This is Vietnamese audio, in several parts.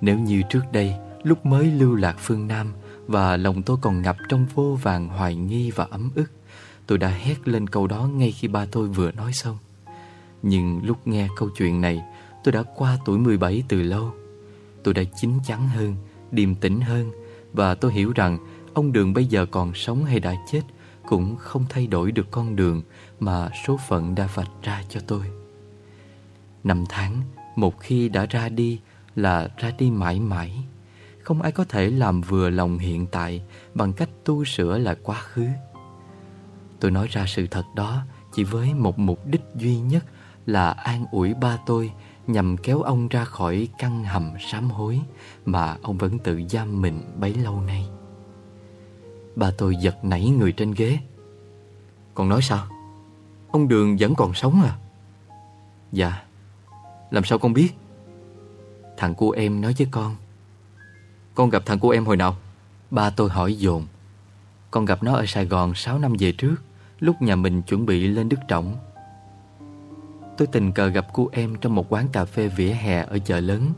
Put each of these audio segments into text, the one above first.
Nếu như trước đây, Lúc mới lưu lạc phương Nam Và lòng tôi còn ngập trong vô vàng hoài nghi và ấm ức, Tôi đã hét lên câu đó ngay khi ba tôi vừa nói xong. Nhưng lúc nghe câu chuyện này, Tôi đã qua tuổi 17 từ lâu. Tôi đã chín chắn hơn, Điềm tĩnh hơn Và tôi hiểu rằng Ông Đường bây giờ còn sống hay đã chết Cũng không thay đổi được con đường Mà số phận đã vạch ra cho tôi. Năm tháng, Một khi đã ra đi là ra đi mãi mãi. Không ai có thể làm vừa lòng hiện tại Bằng cách tu sửa lại quá khứ. Tôi nói ra sự thật đó Chỉ với một mục đích duy nhất Là an ủi ba tôi Nhằm kéo ông ra khỏi căn hầm sám hối Mà ông vẫn tự giam mình bấy lâu nay. Ba tôi giật nảy người trên ghế. Còn nói sao? Ông Đường vẫn còn sống à? Dạ Làm sao con biết? Thằng cu em nói với con. Con gặp thằng cu em hồi nào? Ba tôi hỏi dồn. Con gặp nó ở Sài Gòn 6 năm về trước, Lúc nhà mình chuẩn bị lên Đức Trọng. Tôi tình cờ gặp cô em trong một quán cà phê vỉa hè ở chợ lớn.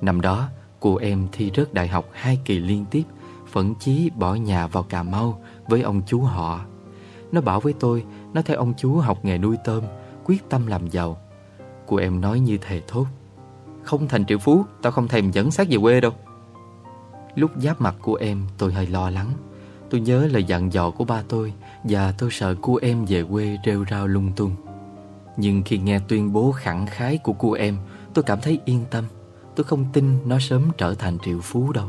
Năm đó cô em thi rớt đại học hai kỳ liên tiếp, Phẫn chí bỏ nhà vào Cà Mau với ông chú họ. Nó bảo với tôi, Nó theo ông chú học nghề nuôi tôm, Quyết tâm làm giàu. Cô em nói như thề thốt. Không thành triệu phú, Tao không thèm dẫn xác về quê đâu. Lúc giáp mặt của em, tôi hơi lo lắng. Tôi nhớ lời dặn dò của ba tôi Và tôi sợ cô em về quê rêu rao lung tung. Nhưng khi nghe tuyên bố khẳng khái của cô em, Tôi cảm thấy yên tâm. Tôi không tin nó sớm trở thành triệu phú đâu.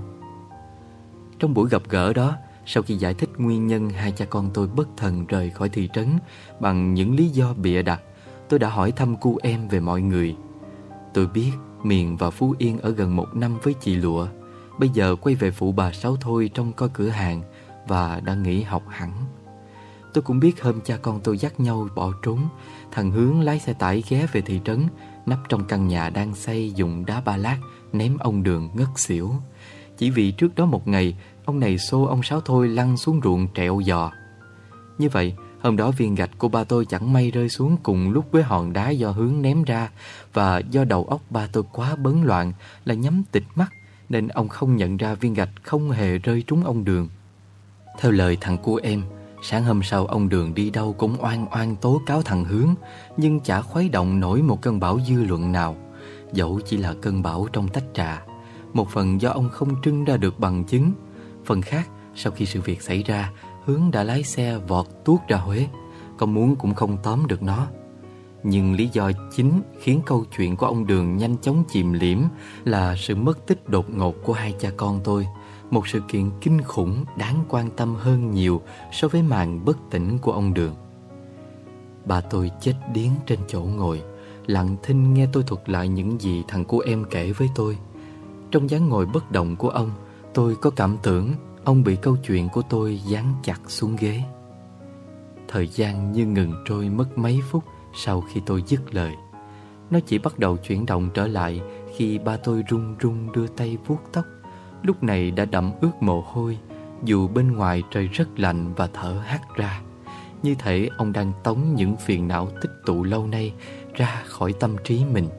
Trong buổi gặp gỡ đó, Sau khi giải thích nguyên nhân hai cha con tôi bất thần rời khỏi thị trấn Bằng những lý do bịa đặt, Tôi đã hỏi thăm cô em về mọi người. Tôi biết Miền và Phú Yên ở gần một năm với chị Lụa. Bây giờ quay về phụ bà Sáu Thôi trong coi cửa hàng Và đã nghỉ học hẳn. Tôi cũng biết hôm cha con tôi dắt nhau bỏ trốn, Thằng Hướng lái xe tải ghé về thị trấn Nắp trong căn nhà đang xây dùng đá ba lát, Ném ông đường ngất xỉu. Chỉ vì trước đó một ngày, Ông này xô ông Sáu Thôi lăn xuống ruộng trẹo giò. Như vậy Hôm đó viên gạch của ba tôi chẳng may rơi xuống cùng lúc với hòn đá do hướng ném ra. Và do đầu óc ba tôi quá bấn loạn là nhắm tịch mắt, Nên ông không nhận ra viên gạch không hề rơi trúng ông Đường. Theo lời thằng cu em, Sáng hôm sau ông Đường đi đâu cũng oan oan tố cáo thằng Hướng, Nhưng chả khuấy động nổi một cơn bão dư luận nào. Dẫu chỉ là cơn bão trong tách trà, Một phần do ông không trưng ra được bằng chứng. Phần khác, sau khi sự việc xảy ra Hướng đã lái xe vọt tuốt ra Huế. Có muốn cũng không tóm được nó. Nhưng lý do chính khiến câu chuyện của ông Đường nhanh chóng chìm liễm Là sự mất tích đột ngột của hai cha con tôi. Một sự kiện kinh khủng đáng quan tâm hơn nhiều So với màn bất tỉnh của ông Đường. Bà tôi chết điếng trên chỗ ngồi. Lặng thinh nghe tôi thuật lại những gì thằng cô em kể với tôi. Trong dáng ngồi bất động của ông, Tôi có cảm tưởng Ông bị câu chuyện của tôi dán chặt xuống ghế. Thời gian như ngừng trôi mất mấy phút sau khi tôi dứt lời. Nó chỉ bắt đầu chuyển động trở lại khi ba tôi run run đưa tay vuốt tóc. Lúc này đã đậm ướt mồ hôi, Dù bên ngoài trời rất lạnh và thở hắt ra. Như thể ông đang tống những phiền não tích tụ lâu nay ra khỏi tâm trí mình.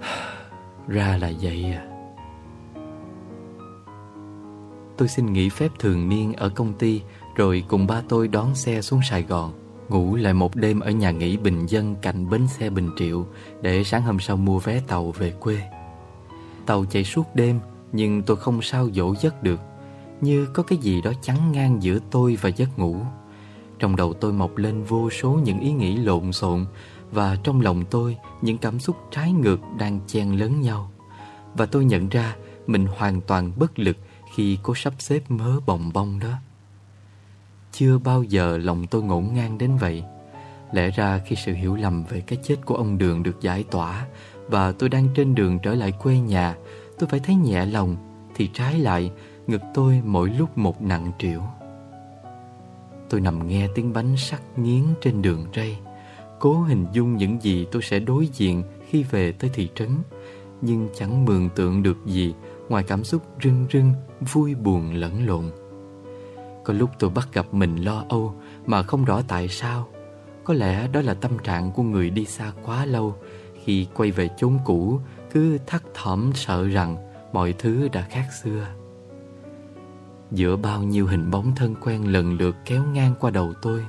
Ra là vậy à. Tôi xin nghỉ phép thường niên ở công ty, Rồi cùng ba tôi đón xe xuống Sài Gòn, Ngủ lại một đêm ở nhà nghỉ bình dân cạnh bến xe Bình Triệu Để sáng hôm sau mua vé tàu về quê. Tàu chạy suốt đêm, Nhưng tôi không sao dỗ giấc được, Như có cái gì đó chắn ngang giữa tôi và giấc ngủ. Trong đầu tôi mọc lên vô số những ý nghĩ lộn xộn, Và trong lòng tôi những cảm xúc trái ngược đang chen lớn nhau. Và tôi nhận ra mình hoàn toàn bất lực khi cô sắp xếp mớ bồng bông đó. Chưa bao giờ lòng tôi ngổn ngang đến vậy. Lẽ ra khi sự hiểu lầm về cái chết của ông Đường được giải tỏa và tôi đang trên đường trở lại quê nhà, tôi phải thấy nhẹ lòng, thì trái lại, ngực tôi mỗi lúc một nặng trĩu. Tôi nằm nghe tiếng bánh sắt nghiến trên đường ray, cố hình dung những gì tôi sẽ đối diện khi về tới thị trấn, nhưng chẳng mường tượng được gì ngoài cảm xúc rưng rưng, vui buồn lẫn lộn. Có lúc tôi bắt gặp mình lo âu mà không rõ tại sao. Có lẽ đó là tâm trạng của người đi xa quá lâu Khi quay về chốn cũ Cứ thắt thỏm sợ rằng Mọi thứ đã khác xưa Giữa bao nhiêu hình bóng thân quen lần lượt kéo ngang qua đầu tôi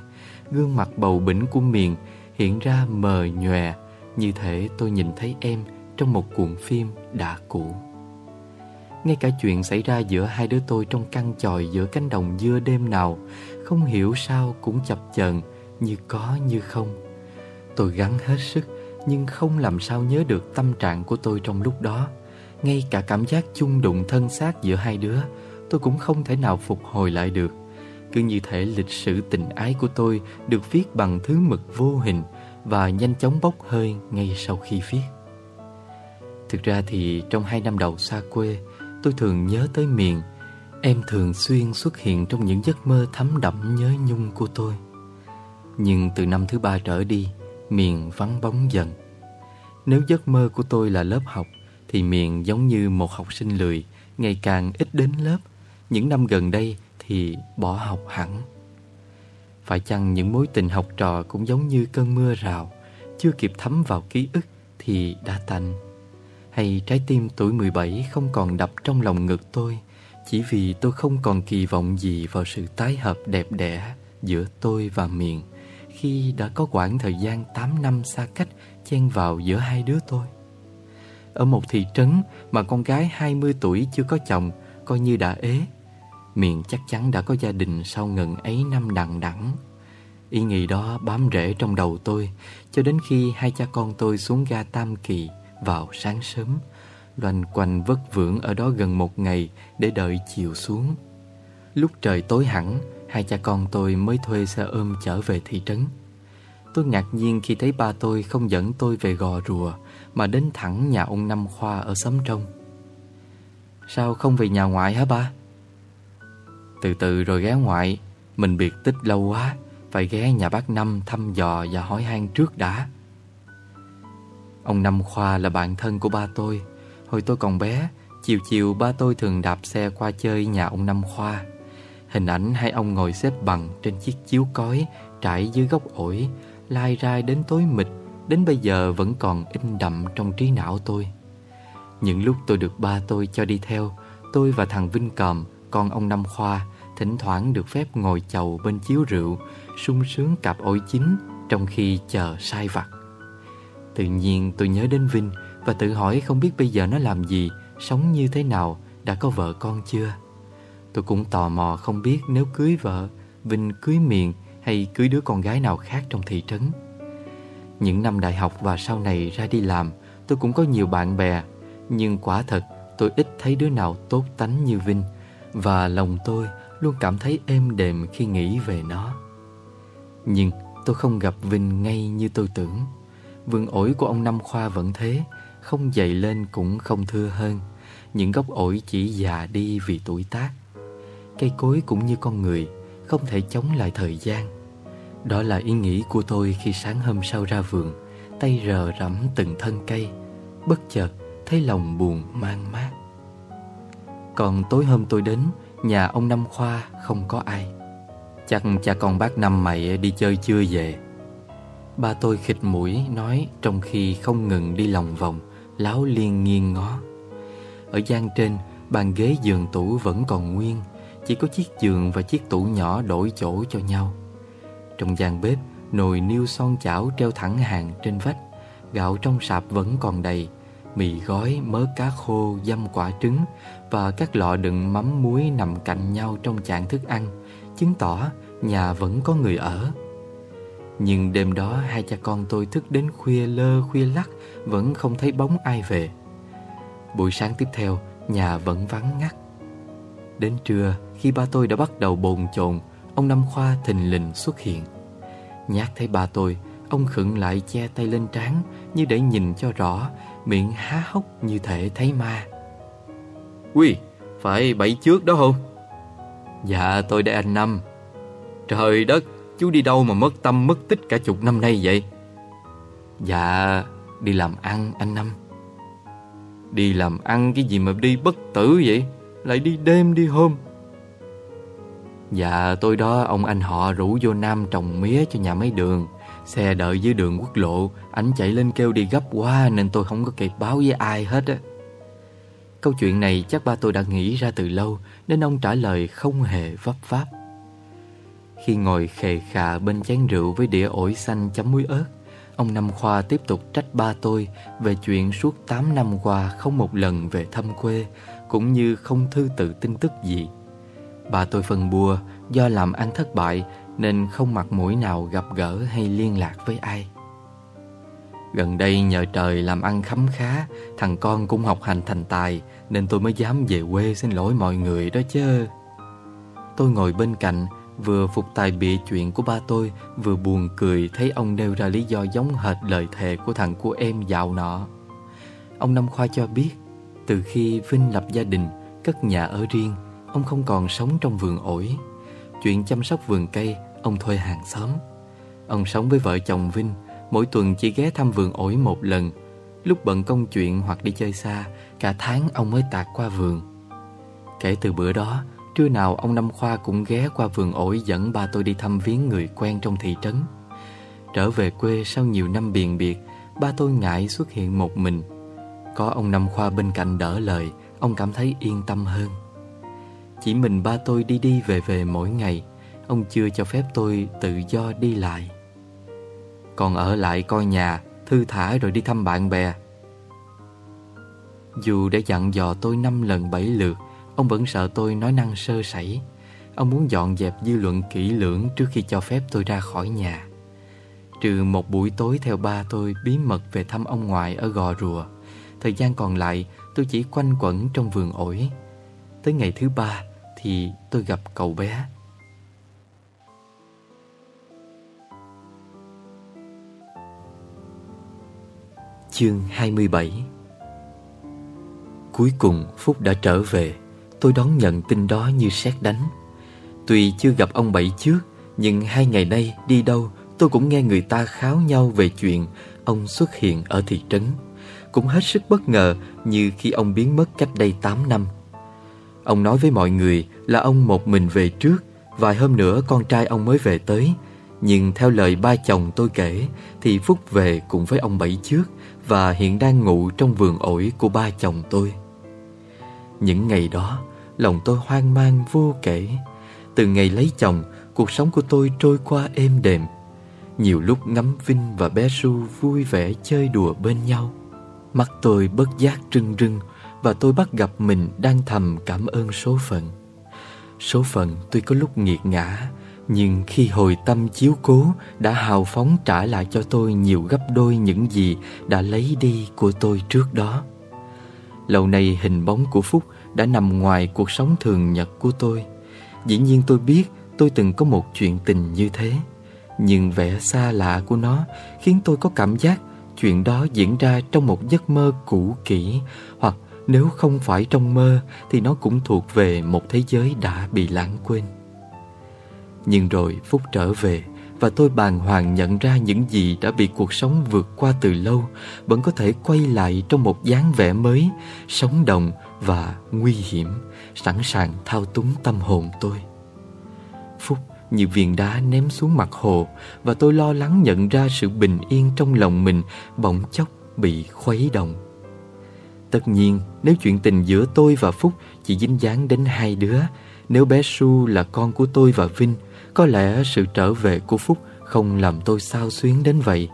Gương mặt bầu bỉnh của miền hiện ra mờ nhòe Như thể tôi nhìn thấy em trong một cuộn phim đã cũ ngay cả chuyện xảy ra giữa hai đứa tôi trong căn chòi giữa cánh đồng dưa đêm nào, Không hiểu sao cũng chập chờn, như có như không. Tôi gắng hết sức, nhưng không làm sao nhớ được tâm trạng của tôi trong lúc đó. Ngay cả cảm giác chung đụng thân xác giữa hai đứa, Tôi cũng không thể nào phục hồi lại được. Cứ như thể lịch sử tình ái của tôi Được viết bằng thứ mực vô hình Và nhanh chóng bốc hơi ngay sau khi viết. Thực ra thì trong hai năm đầu xa quê Tôi thường nhớ tới miền. Em thường xuyên xuất hiện trong những giấc mơ thấm đậm nhớ nhung của tôi. Nhưng từ năm thứ ba trở đi, Miền vắng bóng dần. Nếu giấc mơ của tôi là lớp học, Thì miền giống như một học sinh lười, Ngày càng ít đến lớp. Những năm gần đây thì bỏ học hẳn. Phải chăng những mối tình học trò cũng giống như cơn mưa rào, Chưa kịp thấm vào ký ức thì đã tạnh hay trái tim tuổi 17 không còn đập trong lòng ngực tôi Chỉ vì tôi không còn kỳ vọng gì vào sự tái hợp đẹp đẽ giữa tôi và miền khi đã có quãng thời gian 8 năm xa cách chen vào giữa hai đứa tôi. Ở một thị trấn mà con gái 20 tuổi chưa có chồng coi như đã ế, miền chắc chắn đã có gia đình sau ngần ấy năm đằng đẵng. Ý nghĩ đó bám rễ trong đầu tôi cho đến khi hai cha con tôi xuống ga Tam Kỳ vào sáng sớm, loanh quanh vất vưởng ở đó gần một ngày để đợi chiều xuống. Lúc trời tối hẳn, hai cha con tôi mới thuê xe ôm trở về thị trấn. Tôi ngạc nhiên khi thấy ba tôi không dẫn tôi về gò rùa mà đến thẳng nhà ông Năm Khoa ở xóm trong. Sao không về nhà ngoại hả ba? Từ từ rồi ghé ngoại, mình biệt tích lâu quá, phải ghé nhà bác Năm thăm dò và hỏi han trước đã. Ông Năm Khoa là bạn thân của ba tôi. Hồi tôi còn bé, chiều chiều ba tôi thường đạp xe qua chơi nhà ông Năm Khoa. Hình ảnh hai ông ngồi xếp bằng trên chiếc chiếu cói trải dưới gốc ổi, lai rai đến tối mịt, đến bây giờ vẫn còn in đậm trong trí não tôi. Những lúc tôi được ba tôi cho đi theo, tôi và thằng Vinh Còm, con ông Năm Khoa, thỉnh thoảng được phép ngồi chầu bên chiếu rượu, sung sướng cặp ổi chín trong khi chờ sai vặt. Tự nhiên tôi nhớ đến Vinh và tự hỏi không biết bây giờ nó làm gì, sống như thế nào, đã có vợ con chưa. Tôi cũng tò mò không biết nếu cưới vợ, Vinh cưới miền hay cưới đứa con gái nào khác trong thị trấn. Những năm đại học và sau này ra đi làm, tôi cũng có nhiều bạn bè, nhưng quả thật tôi ít thấy đứa nào tốt tánh như Vinh và lòng tôi luôn cảm thấy êm đềm khi nghĩ về nó. Nhưng tôi không gặp Vinh ngay như tôi tưởng. Vườn ổi của ông Năm Khoa vẫn thế, không dày lên cũng không thưa hơn. Những gốc ổi chỉ già đi vì tuổi tác. Cây cối cũng như con người, không thể chống lại thời gian. Đó là ý nghĩ của tôi khi sáng hôm sau ra vườn, tay rờ rẫm từng thân cây, bất chợt thấy lòng buồn mang mát. Còn tối hôm tôi đến, nhà ông Năm Khoa không có ai. Chắc cha con bác Năm mày đi chơi chưa về. Ba tôi khịt mũi nói trong khi không ngừng đi lòng vòng, láo liên nghiêng ngó. Ở gian trên, bàn ghế giường tủ vẫn còn nguyên, chỉ có chiếc giường và chiếc tủ nhỏ đổi chỗ cho nhau Trong gian bếp Nồi niêu son chảo treo thẳng hàng trên vách Gạo trong sạp vẫn còn đầy Mì gói, mớ cá khô, dăm quả trứng Và các lọ đựng mắm muối nằm cạnh nhau trong chạn thức ăn Chứng tỏ nhà vẫn có người ở nhưng đêm đó hai cha con tôi thức đến khuya lơ khuya lắc Vẫn không thấy bóng ai về Buổi sáng tiếp theo Nhà vẫn vắng ngắt Đến trưa, khi ba tôi đã bắt đầu bồn chồn, ông Năm Khoa thình lình xuất hiện. Nhát thấy ba tôi, ông khựng lại che tay lên trán như để nhìn cho rõ, miệng há hốc như thể thấy ma. Quy, phải bảy trước đó không? Dạ, tôi đây anh Năm. Trời đất, chú đi đâu mà mất tâm mất tích cả chục năm nay vậy? Dạ, đi làm ăn anh Năm. Đi làm ăn cái gì mà đi bất tử vậy? lại đi đêm đi hôm. Dạ tôi đó ông anh họ rủ vô Nam trồng mía cho nhà máy đường, Xe đợi dưới đường quốc lộ Anh chạy lên kêu đi gấp quá Nên tôi không có kịp báo với ai hết á Câu chuyện này chắc ba tôi đã nghĩ ra từ lâu Nên ông trả lời không hề vấp pháp khi ngồi khề khà bên chén rượu Với đĩa ổi xanh chấm muối ớt. Ông Năm Khoa tiếp tục trách ba tôi Về chuyện suốt 8 năm qua Không một lần về thăm quê, Cũng như không thư tự tin tức gì. Ba tôi phân bùa Do làm ăn thất bại Nên không mặt mũi nào gặp gỡ hay liên lạc với ai. Gần đây nhờ trời làm ăn khấm khá, Thằng con cũng học hành thành tài Nên tôi mới dám về quê xin lỗi mọi người đó chứ Tôi ngồi bên cạnh Vừa phục tài bịa chuyện của ba tôi, Vừa buồn cười thấy ông nêu ra lý do giống hệt lời thề của thằng của em dạo nọ. Ông Năm Khoa cho biết, Từ khi Vinh lập gia đình, Cất nhà ở riêng, Ông không còn sống trong vườn ổi. Chuyện chăm sóc vườn cây, Ông thuê hàng xóm. Ông sống với vợ chồng Vinh, Mỗi tuần chỉ ghé thăm vườn ổi một lần. Lúc bận công chuyện hoặc đi chơi xa, Cả tháng ông mới tạt qua vườn. Kể từ bữa đó Trưa nào, ông Năm Khoa cũng ghé qua vườn ổi Dẫn ba tôi đi thăm viếng người quen trong thị trấn. Trở về quê sau nhiều năm biền biệt, Ba tôi ngại xuất hiện một mình. Có ông Năm Khoa bên cạnh đỡ lời, Ông cảm thấy yên tâm hơn. Chỉ mình ba tôi đi đi về về mỗi ngày, Ông chưa cho phép tôi tự do đi lại. Còn ở lại coi nhà, Thư thả rồi đi thăm bạn bè. Dù đã dặn dò tôi năm lần bảy lượt Ông vẫn sợ tôi nói năng sơ sẩy. Ông muốn dọn dẹp dư luận kỹ lưỡng Trước khi cho phép tôi ra khỏi nhà. Trừ một buổi tối theo ba tôi bí mật về thăm ông ngoại ở Gò Rùa, Thời gian còn lại tôi chỉ quanh quẩn trong vườn ổi. Tới ngày thứ ba thì tôi gặp cậu bé. Chương 27 Cuối cùng Phúc đã trở về. Tôi đón nhận tin đó như sét đánh. Tuy chưa gặp ông Bảy trước, Nhưng hai ngày nay đi đâu, Tôi cũng nghe người ta kháo nhau về chuyện Ông xuất hiện ở thị trấn. Cũng hết sức bất ngờ Như khi ông biến mất cách đây 8 năm. Ông nói với mọi người là ông một mình về trước, Vài hôm nữa con trai ông mới về tới. Nhưng theo lời ba chồng tôi kể, Thì Phúc về cùng với ông Bảy trước Và hiện đang ngủ trong vườn ổi của ba chồng tôi. Những ngày đó Lòng tôi hoang mang vô kể. Từ ngày lấy chồng, Cuộc sống của tôi trôi qua êm đềm. Nhiều lúc ngắm Vinh và bé Su vui vẻ chơi đùa bên nhau. Mắt tôi bất giác trưng rưng Và tôi bắt gặp mình đang thầm cảm ơn số phận. Số phận tuy có lúc nghiệt ngã, Nhưng khi hồi tâm chiếu cố Đã hào phóng trả lại cho tôi nhiều gấp đôi những gì Đã lấy đi của tôi trước đó. Lâu nay hình bóng của Phúc đã nằm ngoài cuộc sống thường nhật của tôi. Dĩ nhiên tôi biết tôi từng có một chuyện tình như thế. Nhưng vẻ xa lạ của nó khiến tôi có cảm giác chuyện đó diễn ra trong một giấc mơ cũ kỹ hoặc nếu không phải trong mơ thì nó cũng thuộc về một thế giới đã bị lãng quên. Nhưng rồi Phúc trở về và tôi bàng hoàng nhận ra những gì đã bị cuộc sống vượt qua từ lâu vẫn có thể quay lại trong một dáng vẻ mới, sống động và nguy hiểm, sẵn sàng thao túng tâm hồn tôi. Phúc như viên đá ném xuống mặt hồ và tôi lo lắng nhận ra sự bình yên trong lòng mình bỗng chốc bị khuấy động. Tất nhiên, nếu chuyện tình giữa tôi và Phúc chỉ dính dáng đến hai đứa, nếu bé Su là con của tôi và Vinh, có lẽ sự trở về của Phúc không làm tôi sao xuyến đến vậy.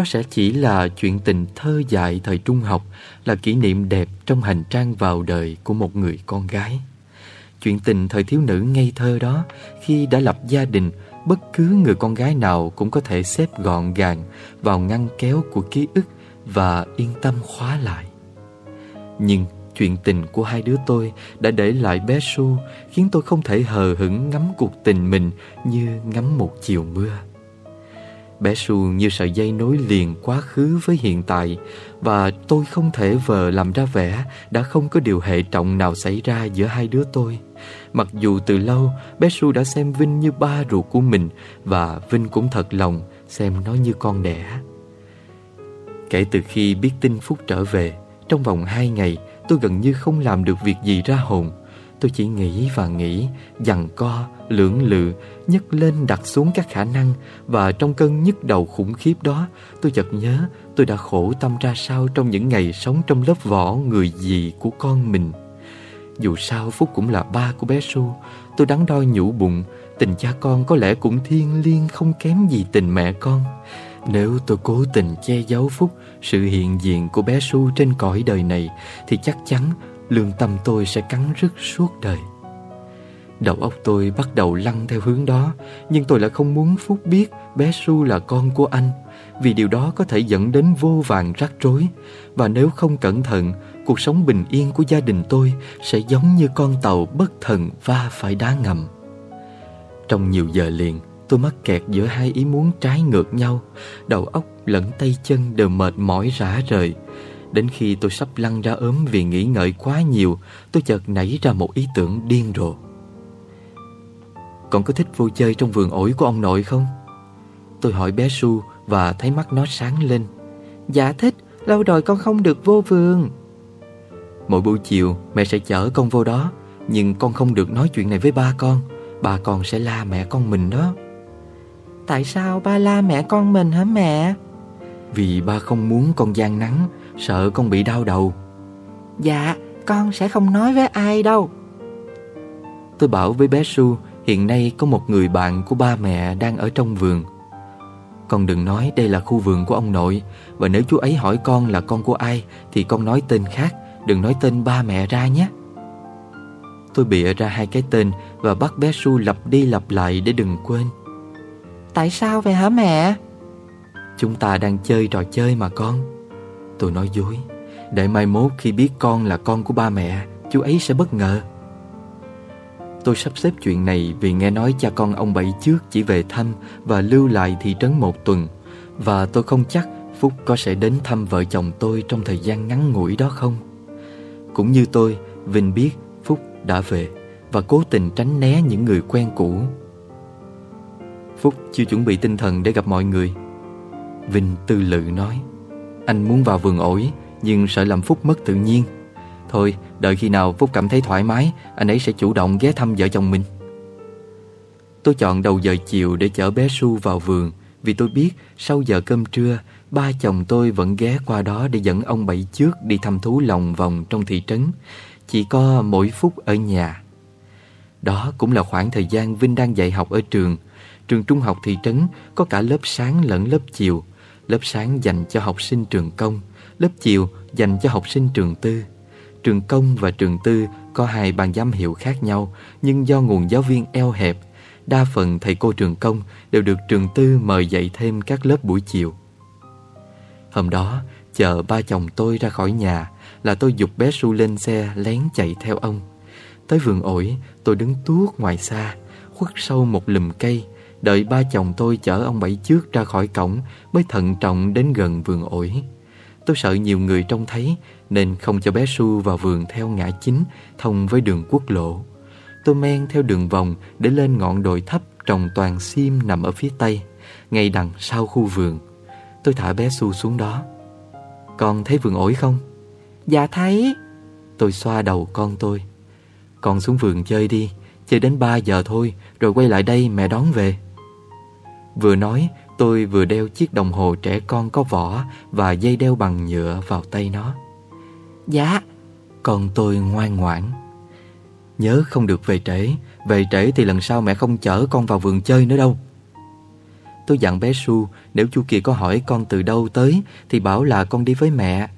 Đó sẽ chỉ là chuyện tình thơ dại thời trung học, là kỷ niệm đẹp trong hành trang vào đời của một người con gái. Chuyện tình thời thiếu nữ ngây thơ đó, khi đã lập gia đình, bất cứ người con gái nào cũng có thể xếp gọn gàng vào ngăn kéo của ký ức và yên tâm khóa lại. Nhưng chuyện tình của hai đứa tôi đã để lại bé Su khiến tôi không thể hờ hững ngắm cuộc tình mình như ngắm một chiều mưa. Bé Su như sợi dây nối liền quá khứ với hiện tại và tôi không thể vờ làm ra vẻ đã không có điều hệ trọng nào xảy ra giữa hai đứa tôi. Mặc dù từ lâu bé Su đã xem Vinh như ba ruột của mình và Vinh cũng thật lòng xem nó như con đẻ. Kể từ khi biết tin Phúc trở về, trong vòng hai ngày tôi gần như không làm được việc gì ra hồn Tôi chỉ nghĩ và nghĩ Dằn co lưỡng lự, nhấc lên đặt xuống các khả năng và trong cơn nhức đầu khủng khiếp đó, tôi chợt nhớ tôi đã khổ tâm ra sao trong những ngày sống trong lớp vỏ người gì của con mình. Dù sao Phúc cũng là ba của bé Su, tôi đắn đo nhủ bụng, tình cha con có lẽ cũng thiêng liêng không kém gì tình mẹ con. Nếu tôi cố tình che giấu Phúc sự hiện diện của bé Su trên cõi đời này thì chắc chắn lương tâm tôi sẽ cắn rứt suốt đời. Đầu óc tôi bắt đầu lăn theo hướng đó, Nhưng tôi lại không muốn Phúc biết bé Su là con của anh, Vì điều đó có thể dẫn đến vô vàng rắc rối. Và nếu không cẩn thận, Cuộc sống bình yên của gia đình tôi Sẽ giống như con tàu bất thần va phải đá ngầm. Trong nhiều giờ liền, Tôi mắc kẹt giữa hai ý muốn trái ngược nhau. Đầu óc lẫn tay chân đều mệt mỏi rã rời. Đến khi tôi sắp lăn ra ốm vì nghĩ ngợi quá nhiều, Tôi chợt nảy ra một ý tưởng điên rồ con có thích vui chơi trong vườn ổi của ông nội không? Tôi hỏi bé Su và thấy mắt nó sáng lên. Dạ thích, lâu rồi con không được vô vườn. Mỗi buổi chiều mẹ sẽ chở con vô đó Nhưng con không được nói chuyện này với ba con. Ba con sẽ la mẹ con mình đó. Tại sao ba la mẹ con mình hả mẹ? Vì ba không muốn con gian nắng Sợ con bị đau đầu. Dạ, con sẽ không nói với ai đâu. Tôi bảo với bé Su Hiện nay có một người bạn của ba mẹ đang ở trong vườn. Con đừng nói đây là khu vườn của ông nội Và nếu chú ấy hỏi con là con của ai Thì con nói tên khác Đừng nói tên ba mẹ ra nhé. Tôi bịa ra hai cái tên Và bắt bé Su lặp đi lặp lại để đừng quên. Tại sao vậy hả mẹ? Chúng ta đang chơi trò chơi mà con. Tôi nói dối. Để mai mốt khi biết con là con của ba mẹ Chú ấy sẽ bất ngờ Tôi sắp xếp chuyện này vì nghe nói cha con ông Bảy trước chỉ về thăm và lưu lại thị trấn một tuần. Và tôi không chắc Phúc có sẽ đến thăm vợ chồng tôi trong thời gian ngắn ngủi đó không. Cũng như tôi, Vinh biết Phúc đã về Và cố tình tránh né những người quen cũ. Phúc chưa chuẩn bị tinh thần để gặp mọi người. Vinh tư lự nói Anh muốn vào vườn ổi Nhưng sợ làm Phúc mất tự nhiên. Thôi, đợi khi nào Phúc cảm thấy thoải mái, Anh ấy sẽ chủ động ghé thăm vợ chồng mình. Tôi chọn đầu giờ chiều để chở bé Su vào vườn, Vì tôi biết sau giờ cơm trưa, Ba chồng tôi vẫn ghé qua đó để dẫn ông Bảy trước đi thăm thú lòng vòng trong thị trấn. Chỉ có mỗi phút ở nhà. Đó cũng là khoảng thời gian Vinh đang dạy học ở trường. Trường trung học thị trấn có cả lớp sáng lẫn lớp chiều. Lớp sáng dành cho học sinh trường công, Lớp chiều dành cho học sinh trường tư. Trường công và trường tư có hai ban giám hiệu khác nhau, nhưng do nguồn giáo viên eo hẹp, đa phần thầy cô trường công đều được trường tư mời dạy thêm các lớp buổi chiều. Hôm đó, chờ ba chồng tôi ra khỏi nhà là tôi dục bé Su lên xe lén chạy theo ông. Tới vườn ổi, tôi đứng tuốt ngoài xa, khuất sâu một lùm cây, đợi ba chồng tôi chở ông Bảy trước ra khỏi cổng mới thận trọng đến gần vườn ổi. Tôi sợ nhiều người trông thấy nên không cho bé Su vào vườn theo ngã chính thông với đường quốc lộ. Tôi men theo đường vòng để lên ngọn đồi thấp trồng toàn sim nằm ở phía tây, ngay đằng sau khu vườn. Tôi thả bé Su xuống đó. Con thấy vườn ổi không? Dạ thấy. Tôi xoa đầu con tôi. Con xuống vườn chơi đi, chơi đến 3 giờ thôi, rồi quay lại đây mẹ đón về. Vừa nói, tôi vừa đeo chiếc đồng hồ trẻ con có vỏ và dây đeo bằng nhựa vào tay nó. Dạ. Con tôi ngoan ngoãn. Nhớ không được về trễ Về trễ thì lần sau mẹ không chở con vào vườn chơi nữa đâu. Tôi dặn bé Su Nếu chú kia có hỏi con từ đâu tới Thì bảo là con đi với mẹ.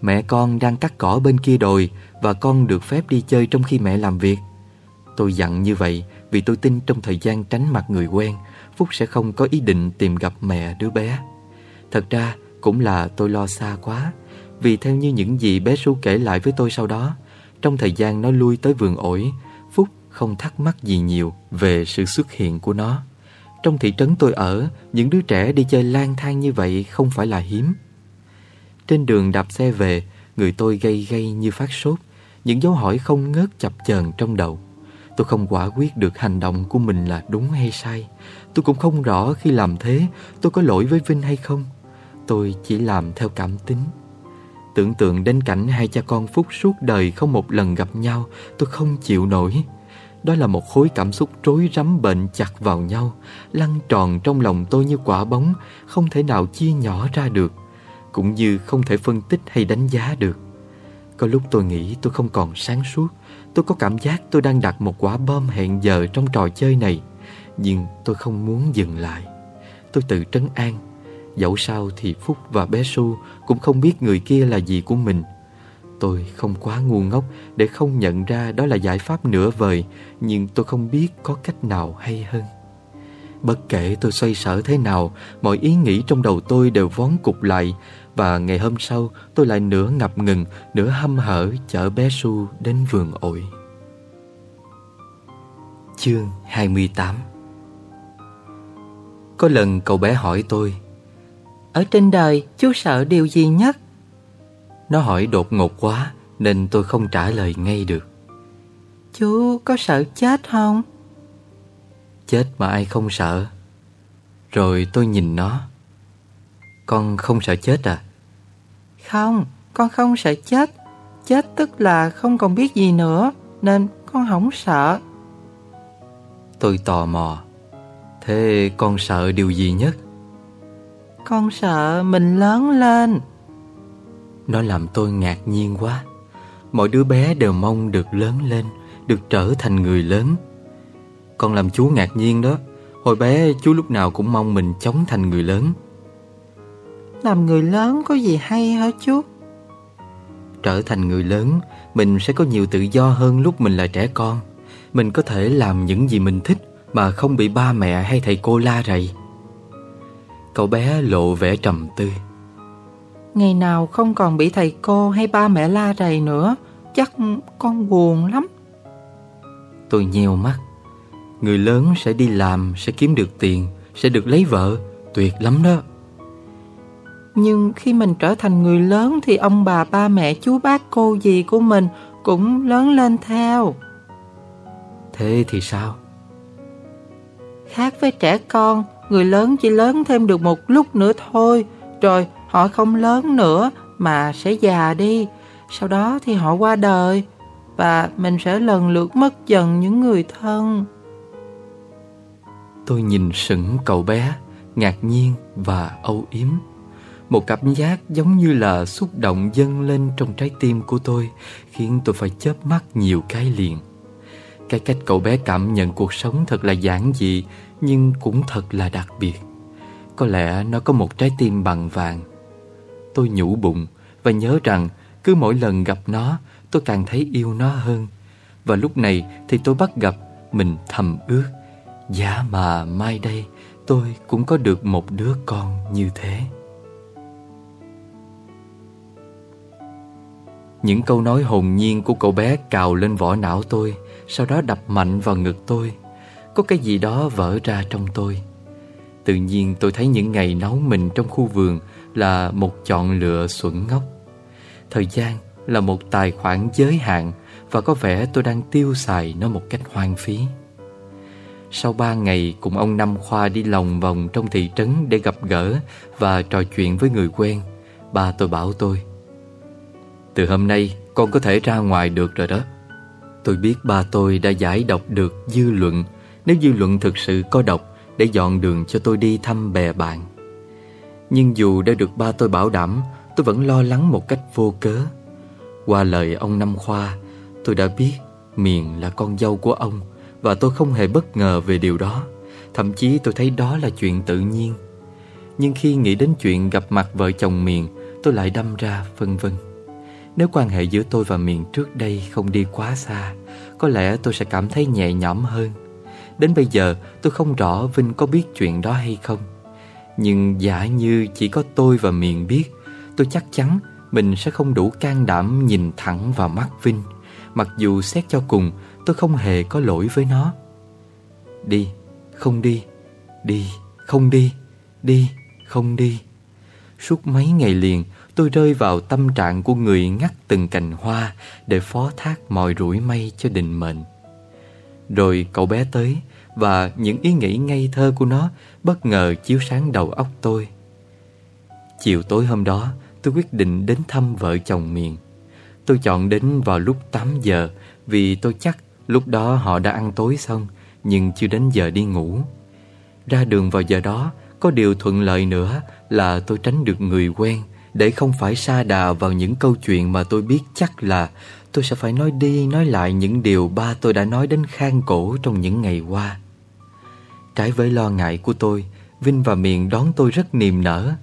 Mẹ con đang cắt cỏ bên kia đồi Và con được phép đi chơi trong khi mẹ làm việc. Tôi dặn như vậy Vì tôi tin trong thời gian tránh mặt người quen Phúc sẽ không có ý định tìm gặp mẹ đứa bé. Thật ra, cũng là tôi lo xa quá, vì theo như những gì bé Su kể lại với tôi sau đó, Trong thời gian nó lui tới vườn ổi, Phúc không thắc mắc gì nhiều về sự xuất hiện của nó. Trong thị trấn tôi ở, Những đứa trẻ đi chơi lang thang như vậy không phải là hiếm. Trên đường đạp xe về, Người tôi gây gây như phát sốt, Những dấu hỏi không ngớt chập chờn trong đầu. Tôi không quả quyết được hành động của mình là đúng hay sai. Tôi cũng không rõ khi làm thế, Tôi có lỗi với Vinh hay không. Tôi chỉ làm theo cảm tính. Tưởng tượng đến cảnh hai cha con Phúc suốt đời không một lần gặp nhau, Tôi không chịu nổi. Đó là một khối cảm xúc rối rắm bệnh chặt vào nhau, Lăn tròn trong lòng tôi như quả bóng, Không thể nào chia nhỏ ra được, Cũng như không thể phân tích hay đánh giá được. Có lúc tôi nghĩ tôi không còn sáng suốt Tôi có cảm giác tôi đang đặt một quả bom hẹn giờ trong trò chơi này Nhưng tôi không muốn dừng lại. Tôi tự trấn an. Dẫu sao thì Phúc và bé Su Cũng không biết người kia là gì của mình. Tôi không quá ngu ngốc để không nhận ra đó là giải pháp nửa vời, nhưng tôi không biết có cách nào hay hơn. Bất kể tôi xoay sở thế nào, mọi ý nghĩ trong đầu tôi đều vón cục lại và ngày hôm sau tôi lại nửa ngập ngừng, nửa hâm hở chở bé Su đến vườn ổi. Chương 28 Có lần cậu bé hỏi tôi Ở trên đời chú sợ điều gì nhất? Nó hỏi đột ngột quá Nên tôi không trả lời ngay được Chú có sợ chết không? Chết mà ai không sợ Rồi tôi nhìn nó Con không sợ chết à? Không, con không sợ chết. Chết tức là không còn biết gì nữa Nên con không sợ. Tôi tò mò. Thế con sợ điều gì nhất? Con sợ mình lớn lên. Nó làm tôi ngạc nhiên quá. Mọi đứa bé đều mong được lớn lên Được trở thành người lớn. Con làm chú ngạc nhiên đó. Hồi bé chú lúc nào cũng mong mình chống thành người lớn Làm người lớn có gì hay hả chú? Trở thành người lớn Mình sẽ có nhiều tự do hơn lúc mình là trẻ con. Mình có thể làm những gì mình thích Mà không bị ba mẹ hay thầy cô la rầy. Cậu bé lộ vẻ trầm tư. Ngày nào không còn bị thầy cô hay ba mẹ la rầy nữa Chắc con buồn lắm. Tôi nheo mắt. Người lớn sẽ đi làm Sẽ kiếm được tiền Sẽ được lấy vợ. Tuyệt lắm đó Nhưng khi mình trở thành người lớn Thì ông bà ba mẹ chú bác cô dì của mình Cũng lớn lên theo Thế thì sao? Khác với trẻ con Người lớn chỉ lớn thêm được một lúc nữa thôi Rồi Họ không lớn nữa mà sẽ già đi, sau đó thì họ qua đời và mình sẽ lần lượt mất dần những người thân. Tôi nhìn sững cậu bé, ngạc nhiên và âu yếm. Một cảm giác giống như là xúc động dâng lên trong trái tim của tôi, khiến tôi phải chớp mắt nhiều cái liền. Cái cách cậu bé cảm nhận cuộc sống thật là giản dị, nhưng cũng thật là đặc biệt. Có lẽ nó có một trái tim bằng vàng tôi nhủ bụng và nhớ rằng cứ mỗi lần gặp nó, tôi càng thấy yêu nó hơn. Và lúc này thì tôi bắt gặp mình thầm ước Giá mà mai đây tôi cũng có được một đứa con như thế. Những câu nói hồn nhiên của cậu bé cào lên vỏ não tôi Sau đó đập mạnh vào ngực tôi Có cái gì đó vỡ ra trong tôi Tự nhiên tôi thấy những ngày nấu mình trong khu vườn là một chọn lựa xuẩn ngốc. Thời gian là một tài khoản giới hạn và có vẻ tôi đang tiêu xài nó một cách hoang phí. Sau ba ngày cùng ông Năm Khoa đi lòng vòng trong thị trấn để gặp gỡ và trò chuyện với người quen, ba tôi bảo tôi từ hôm nay con có thể ra ngoài được rồi đó. Tôi biết ba tôi đã giải đọc được dư luận. Nếu dư luận thực sự có độc, để dọn đường cho tôi đi thăm bè bạn. Nhưng dù đã được ba tôi bảo đảm, Tôi vẫn lo lắng một cách vô cớ. Qua lời ông Năm Khoa, Tôi đã biết Miền là con dâu của ông Và tôi không hề bất ngờ về điều đó. Thậm chí tôi thấy đó là chuyện tự nhiên. Nhưng khi nghĩ đến chuyện gặp mặt vợ chồng Miền Tôi lại đâm ra, vân vân. Nếu quan hệ giữa tôi và Miền trước đây không đi quá xa Có lẽ tôi sẽ cảm thấy nhẹ nhõm hơn. Đến bây giờ tôi không rõ Vinh có biết chuyện đó hay không. Nhưng giả như chỉ có tôi và Miền biết Tôi chắc chắn mình sẽ không đủ can đảm nhìn thẳng vào mắt Vinh. Mặc dù xét cho cùng tôi không hề có lỗi với nó. Đi, không đi, đi, không đi, đi, không đi. Suốt mấy ngày liền tôi rơi vào tâm trạng của người ngắt từng cành hoa Để phó thác mọi rủi may cho định mệnh Rồi cậu bé tới và những ý nghĩ ngây thơ của nó bất ngờ chiếu sáng đầu óc tôi. Chiều tối hôm đó, tôi quyết định đến thăm vợ chồng miền. Tôi chọn đến vào lúc 8 giờ vì tôi chắc Lúc đó họ đã ăn tối xong Nhưng chưa đến giờ đi ngủ Ra đường vào giờ đó Có điều thuận lợi nữa là tôi tránh được người quen để không phải xa đà vào những câu chuyện mà tôi biết chắc là Tôi sẽ phải nói đi nói lại những điều ba tôi đã nói đến khang cổ trong những ngày qua. Trái với lo ngại của tôi Vinh và Miền đón tôi rất niềm nở.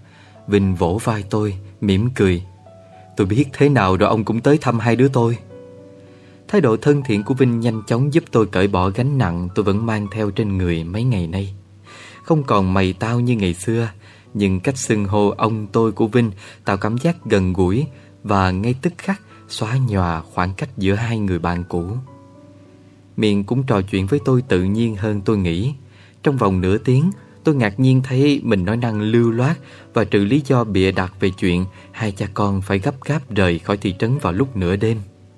Vinh vỗ vai tôi, mỉm cười. Tôi biết thế nào rồi ông cũng tới thăm hai đứa tôi. Thái độ thân thiện của Vinh nhanh chóng giúp tôi cởi bỏ gánh nặng tôi vẫn mang theo trên người mấy ngày nay. Không còn mày tao như ngày xưa, nhưng cách xưng hô ông tôi của Vinh tạo cảm giác gần gũi và ngay tức khắc xóa nhòa khoảng cách giữa hai người bạn cũ. Miệng cũng trò chuyện với tôi tự nhiên hơn tôi nghĩ. Trong vòng nửa tiếng, tôi ngạc nhiên thấy mình nói năng lưu loát và trừ lý do bịa đặt về chuyện hai cha con phải gấp gáp rời khỏi thị trấn vào lúc nửa đêm.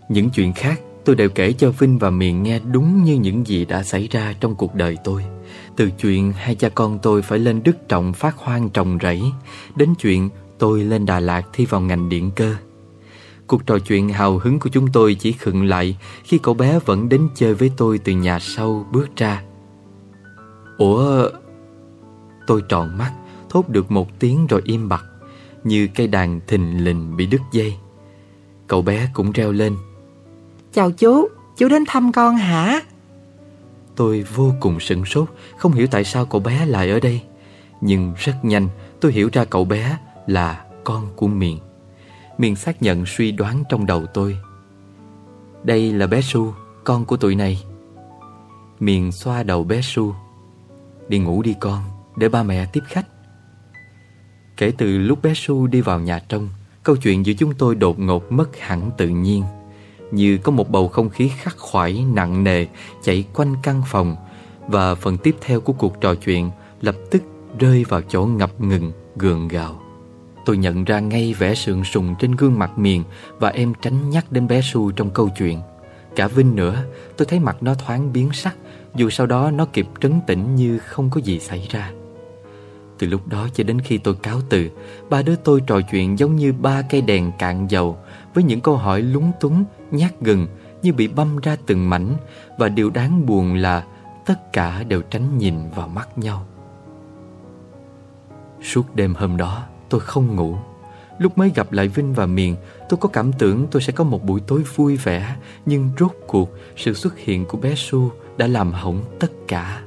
Những chuyện khác Tôi đều kể cho Vinh và Miền nghe đúng như những gì đã xảy ra trong cuộc đời tôi từ chuyện hai cha con tôi phải lên Đức Trọng phát hoang trồng rẫy Đến chuyện tôi lên Đà Lạt thi vào ngành điện cơ. Cuộc trò chuyện hào hứng của chúng tôi chỉ khựng lại Khi cậu bé vẫn đến chơi với tôi từ nhà sau bước ra. Ủa... Tôi tròn mắt, thốt được một tiếng rồi im bặt Như cây đàn thình lình bị đứt dây. Cậu bé cũng reo lên. Chào chú, chú đến thăm con hả? Tôi vô cùng sửng sốt, không hiểu tại sao cậu bé lại ở đây. Nhưng rất nhanh tôi hiểu ra cậu bé là con của Miền. Miền xác nhận suy đoán trong đầu tôi. Đây là bé Su, con của tụi này. Miền xoa đầu bé Su. Đi ngủ đi con, để ba mẹ tiếp khách. Kể từ lúc bé Su đi vào nhà trong, câu chuyện giữa chúng tôi đột ngột mất hẳn tự nhiên như có một bầu không khí khắc khoải nặng nề chạy quanh căn phòng và phần tiếp theo của cuộc trò chuyện lập tức rơi vào chỗ ngập ngừng gượng gạo. Tôi nhận ra ngay vẻ sượng sùng trên gương mặt miền và em tránh nhắc đến bé Su trong câu chuyện. Cả Vinh nữa, tôi thấy mặt nó thoáng biến sắc dù sau đó nó kịp trấn tĩnh như không có gì xảy ra. Từ lúc đó cho đến khi tôi cáo từ, ba đứa tôi trò chuyện giống như ba cây đèn cạn dầu với những câu hỏi lúng túng, nhát gừng như bị băm ra từng mảnh và điều đáng buồn là tất cả đều tránh nhìn vào mắt nhau. Suốt đêm hôm đó, tôi không ngủ. Lúc mới gặp lại Vinh và Miền, tôi có cảm tưởng tôi sẽ có một buổi tối vui vẻ, nhưng rốt cuộc sự xuất hiện của bé Su đã làm hỏng tất cả.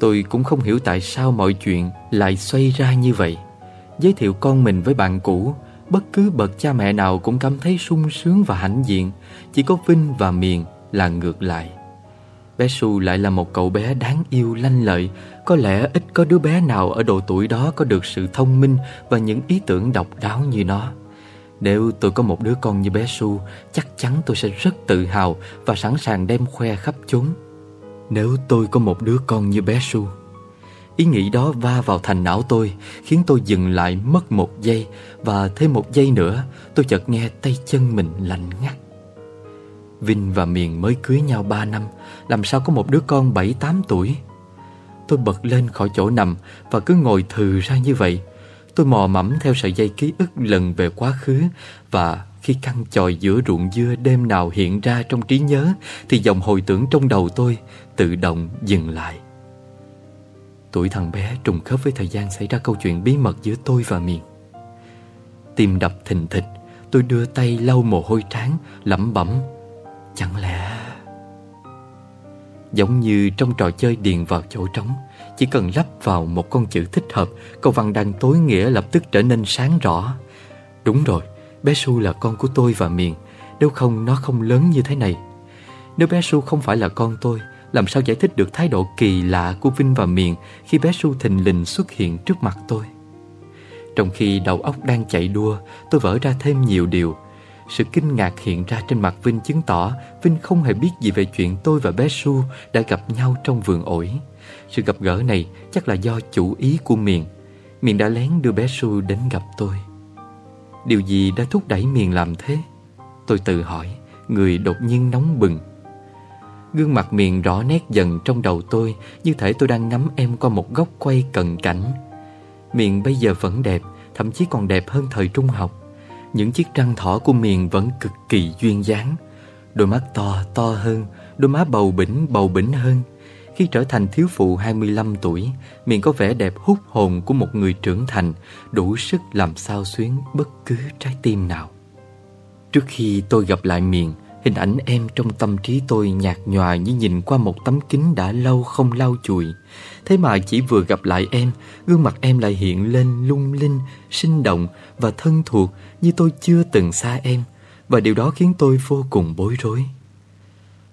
Tôi cũng không hiểu tại sao mọi chuyện lại xoay ra như vậy. Giới thiệu con mình với bạn cũ, bất cứ bậc cha mẹ nào cũng cảm thấy sung sướng và hãnh diện, chỉ có Vinh và Miền là ngược lại. Bé Su lại là một cậu bé đáng yêu lanh lợi, có lẽ ít có đứa bé nào ở độ tuổi đó có được sự thông minh và những ý tưởng độc đáo như nó. Nếu tôi có một đứa con như bé Su, chắc chắn tôi sẽ rất tự hào và sẵn sàng đem khoe khắp chúng Nếu tôi có một đứa con như bé Su Ý nghĩ đó va vào thành não tôi, Khiến tôi dừng lại mất một giây Và thêm một giây nữa, Tôi chợt nghe tay chân mình lạnh ngắt. Vinh và Miền mới cưới nhau 3 năm, Làm sao có một đứa con 7-8 tuổi? Tôi bật lên khỏi chỗ nằm Và cứ ngồi thừ ra như vậy. Tôi mò mẫm theo sợi dây ký ức lần về quá khứ Và khi căng chòi giữa ruộng dưa đêm nào hiện ra trong trí nhớ Thì dòng hồi tưởng trong đầu tôi tự động dừng lại. Tuổi thằng bé trùng khớp với thời gian xảy ra câu chuyện bí mật giữa tôi và Miền. Tim đập thình thịch, Tôi đưa tay lau mồ hôi trán lẩm bẩm, Chẳng lẽ Giống như trong trò chơi điền vào chỗ trống, Chỉ cần lắp vào một con chữ thích hợp, Câu văn đăng tối nghĩa lập tức trở nên sáng rõ. Đúng rồi, Bé Su là con của tôi và Miền, Nếu không nó không lớn như thế này. Nếu bé Su không phải là con tôi làm sao giải thích được thái độ kỳ lạ của Vinh và Miền Khi bé Su thình lình xuất hiện trước mặt tôi? Trong khi đầu óc đang chạy đua Tôi vỡ ra thêm nhiều điều. Sự kinh ngạc hiện ra trên mặt Vinh chứng tỏ Vinh không hề biết gì về chuyện tôi và bé Su đã gặp nhau trong vườn ổi. Sự gặp gỡ này chắc là do chủ ý của Miền. Miền đã lén đưa bé Su đến gặp tôi. Điều gì đã thúc đẩy Miền làm thế? Tôi tự hỏi, người đột nhiên nóng bừng. Gương mặt Miền rõ nét dần trong đầu tôi như thể tôi đang ngắm em qua một góc quay cận cảnh. Miền bây giờ vẫn đẹp, thậm chí còn đẹp hơn thời trung học. Những chiếc răng thỏ của Miền vẫn cực kỳ duyên dáng. Đôi mắt to, to hơn Đôi má bầu bỉnh, bầu bỉnh hơn Khi trở thành thiếu phụ 25 tuổi Miệng có vẻ đẹp hút hồn của một người trưởng thành Đủ sức làm sao xuyến bất cứ trái tim nào Trước khi tôi gặp lại miền Hình ảnh em trong tâm trí tôi nhạt nhòa như nhìn qua một tấm kính đã lâu không lau chùi. Thế mà chỉ vừa gặp lại em, gương mặt em lại hiện lên lung linh, sinh động và thân thuộc như tôi chưa từng xa em. Và điều đó khiến tôi vô cùng bối rối.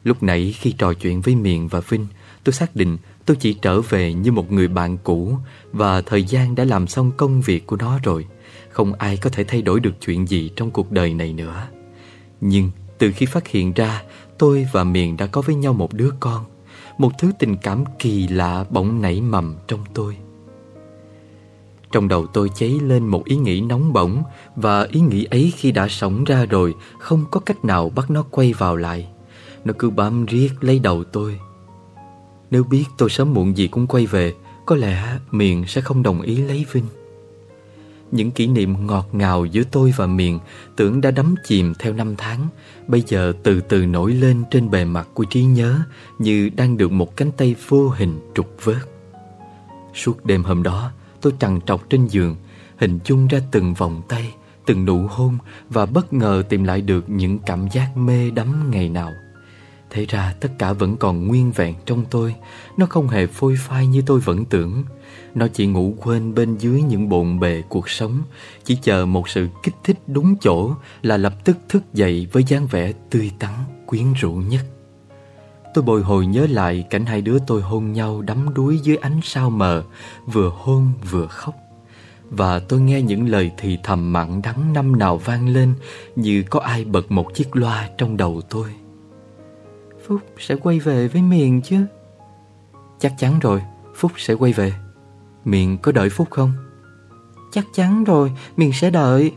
Lúc nãy khi trò chuyện với Miền và Vinh, tôi xác định tôi chỉ trở về như một người bạn cũ và thời gian đã làm xong công việc của nó rồi. Không ai có thể thay đổi được chuyện gì trong cuộc đời này nữa. Nhưng từ khi phát hiện ra tôi và Miền đã có với nhau một đứa con, một thứ tình cảm kỳ lạ bỗng nảy mầm trong tôi. Trong đầu tôi cháy lên một ý nghĩ nóng bỏng và ý nghĩ ấy khi đã sống ra rồi không có cách nào bắt nó quay vào lại. Nó cứ bám riết lấy đầu tôi. Nếu biết tôi sớm muộn gì cũng quay về, có lẽ Miền sẽ không đồng ý lấy Vinh. Những kỷ niệm ngọt ngào giữa tôi và Miền tưởng đã đắm chìm theo năm tháng, bây giờ từ từ nổi lên trên bề mặt của trí nhớ như đang được một cánh tay vô hình trục vớt. Suốt đêm hôm đó, tôi trằn trọc trên giường, hình dung ra từng vòng tay, từng nụ hôn và bất ngờ tìm lại được những cảm giác mê đắm ngày nào. Thế ra tất cả vẫn còn nguyên vẹn trong tôi Nó không hề phôi phai như tôi vẫn tưởng nó chỉ ngủ quên bên dưới những bộn bề cuộc sống Chỉ chờ một sự kích thích đúng chỗ Là lập tức thức dậy với dáng vẻ tươi tắn, quyến rũ nhất. Tôi bồi hồi nhớ lại cảnh hai đứa tôi hôn nhau đắm đuối dưới ánh sao mờ Vừa hôn vừa khóc. Và tôi nghe những lời thì thầm mặn đắng năm nào vang lên Như có ai bật một chiếc loa trong đầu tôi. Phúc sẽ quay về với Miền chứ? Chắc chắn rồi Phúc sẽ quay về. Miền có đợi Phúc không Chắc chắn rồi Miền sẽ đợi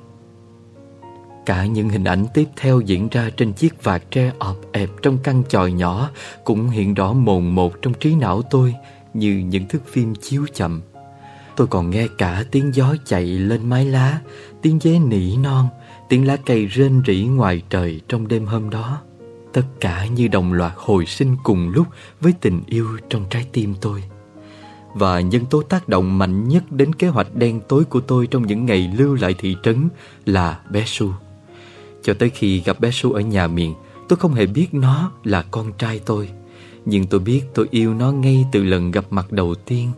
Cả những hình ảnh tiếp theo diễn ra trên chiếc vạt tre ọp ẹp trong căn tròi nhỏ cũng hiện rõ mồn một trong trí não tôi như những thước phim chiếu chậm. Tôi còn nghe cả tiếng gió chạy lên mái lá, tiếng dế nỉ non, tiếng lá cây rên rỉ ngoài trời trong đêm hôm đó. Tất cả như đồng loạt hồi sinh cùng lúc với tình yêu trong trái tim tôi. Và nhân tố tác động mạnh nhất đến kế hoạch đen tối của tôi trong những ngày lưu lại thị trấn là bé Su. Cho tới khi gặp bé Su ở nhà miền, tôi không hề biết nó là con trai tôi. Nhưng tôi biết tôi yêu nó ngay từ lần gặp mặt đầu tiên.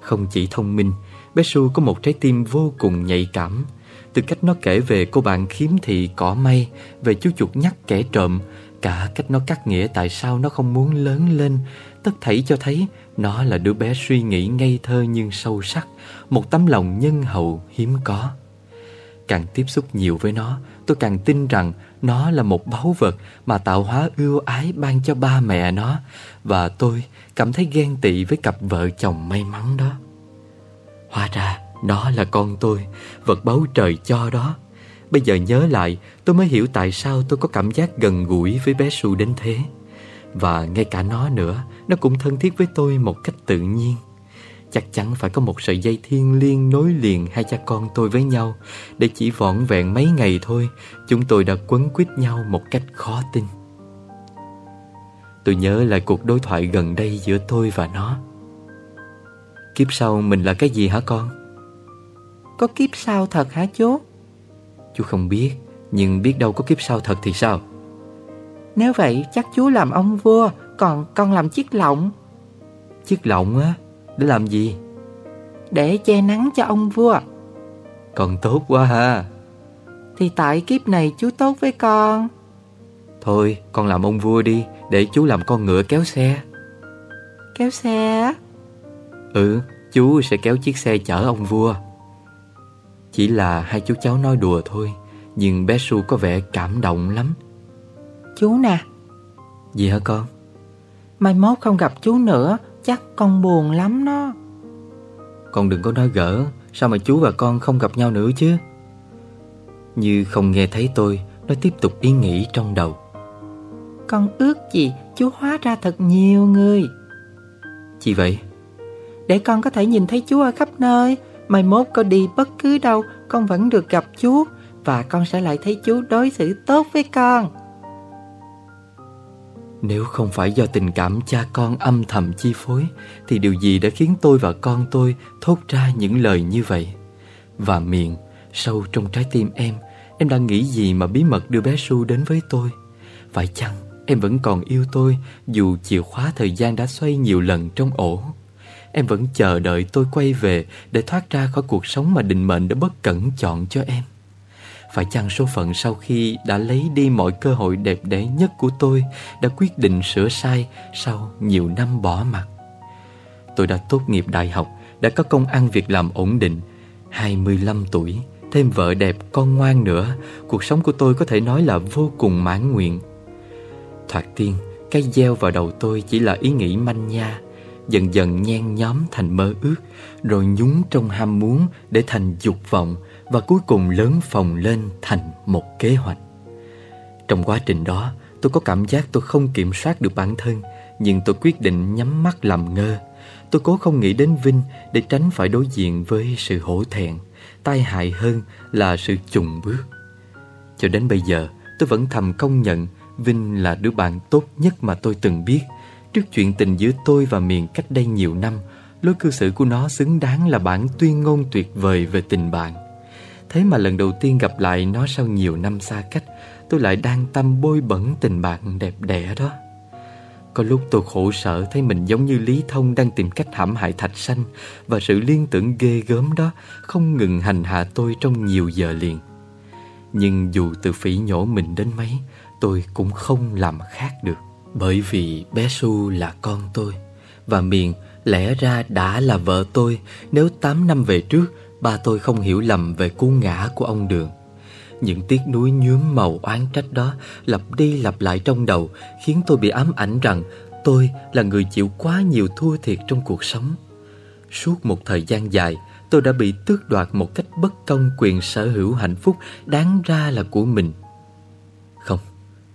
Không chỉ thông minh, bé Su có một trái tim vô cùng nhạy cảm. Từ cách nó kể về cô bạn khiếm thị cỏ may, về chú chuột nhắc kẻ trộm, Cả cách nó cắt nghĩa tại sao nó không muốn lớn lên Tất thảy cho thấy Nó là đứa bé suy nghĩ ngây thơ nhưng sâu sắc, Một tấm lòng nhân hậu hiếm có. Càng tiếp xúc nhiều với nó, Tôi càng tin rằng Nó là một báu vật Mà tạo hóa ưu ái ban cho ba mẹ nó, Và tôi cảm thấy ghen tị Với cặp vợ chồng may mắn đó. Hóa ra Nó là con tôi, Vật báu trời cho đó. Bây giờ nhớ lại, tôi mới hiểu tại sao tôi có cảm giác gần gũi với bé Su đến thế. Và ngay cả nó nữa nó cũng thân thiết với tôi một cách tự nhiên. Chắc chắn phải có một sợi dây thiên liêng nối liền hai cha con tôi với nhau. Để chỉ vỏn vẹn mấy ngày thôi Chúng tôi đã quấn quýt nhau một cách khó tin. Tôi nhớ lại cuộc đối thoại gần đây giữa tôi và nó. Kiếp sau mình là cái gì hả con? Có kiếp sau thật hả chú? Chú không biết Nhưng biết đâu có kiếp sau thật thì sao? Nếu vậy chắc chú làm ông vua Còn con làm chiếc lọng. Chiếc lọng á? Để làm gì? Để che nắng cho ông vua. Con tốt quá ha. Thì tại kiếp này chú tốt với con. Thôi con làm ông vua đi Để chú làm con ngựa kéo xe. Kéo xe Ừ chú sẽ kéo chiếc xe chở ông vua. Chỉ là hai chú cháu nói đùa thôi Nhưng bé Su có vẻ cảm động lắm. Chú nè. Gì hả con? Mai mốt không gặp chú nữa Chắc con buồn lắm đó. Con đừng có nói gỡ Sao mà chú và con không gặp nhau nữa chứ? Như không nghe thấy tôi Nó tiếp tục ý nghĩ trong đầu. Con ước gì chú hóa ra thật nhiều người. Chi vậy? Để con có thể nhìn thấy chú ở khắp nơi Mai mốt có đi bất cứ đâu Con vẫn được gặp chú Và con sẽ lại thấy chú đối xử tốt với con nếu không phải do tình cảm cha con âm thầm chi phối Thì điều gì đã khiến tôi và con tôi thốt ra những lời như vậy? Và miệng, sâu trong trái tim em Em đang nghĩ gì mà bí mật đưa bé Su đến với tôi? Phải chăng em vẫn còn yêu tôi Dù chìa khóa thời gian đã xoay nhiều lần trong ổ? Em vẫn chờ đợi tôi quay về Để thoát ra khỏi cuộc sống mà định mệnh đã bất cẩn chọn cho em phải chăng số phận sau khi đã lấy đi mọi cơ hội đẹp đẽ nhất của tôi đã quyết định sửa sai sau nhiều năm bỏ mặt? Tôi đã tốt nghiệp đại học, đã có công ăn việc làm ổn định, 25 tuổi, thêm vợ đẹp, con ngoan nữa, cuộc sống của tôi có thể nói là vô cùng mãn nguyện. Thoạt tiên, cái gieo vào đầu tôi chỉ là ý nghĩ manh nha, dần dần nhen nhóm thành mơ ước, rồi nhúng trong ham muốn để thành dục vọng, và cuối cùng lớn phồng lên thành một kế hoạch. Trong quá trình đó, tôi có cảm giác tôi không kiểm soát được bản thân, nhưng tôi quyết định nhắm mắt làm ngơ. Tôi cố không nghĩ đến Vinh để tránh phải đối diện với sự hổ thẹn, tai hại hơn là sự trùng bước. Cho đến bây giờ, tôi vẫn thầm công nhận Vinh là đứa bạn tốt nhất mà tôi từng biết. Trước chuyện tình giữa tôi và Miền cách đây nhiều năm, lối cư xử của nó xứng đáng là bản tuyên ngôn tuyệt vời về tình bạn. Thế mà lần đầu tiên gặp lại nó sau nhiều năm xa cách Tôi lại đang tâm bôi bẩn tình bạn đẹp đẽ đó. Có lúc tôi khổ sở thấy mình giống như Lý Thông đang tìm cách hãm hại Thạch Sanh Và sự liên tưởng ghê gớm đó không ngừng hành hạ tôi trong nhiều giờ liền. Nhưng dù từ phỉ nhổ mình đến mấy Tôi cũng không làm khác được. Bởi vì bé Su là con tôi Và Miền lẽ ra đã là vợ tôi Nếu 8 năm về trước ba tôi không hiểu lầm về cú ngã của ông Đường. Những tiếc nuối nhuốm màu oán trách đó lặp đi lặp lại trong đầu khiến tôi bị ám ảnh rằng tôi là người chịu quá nhiều thua thiệt trong cuộc sống. Suốt một thời gian dài, tôi đã bị tước đoạt một cách bất công quyền sở hữu hạnh phúc đáng ra là của mình.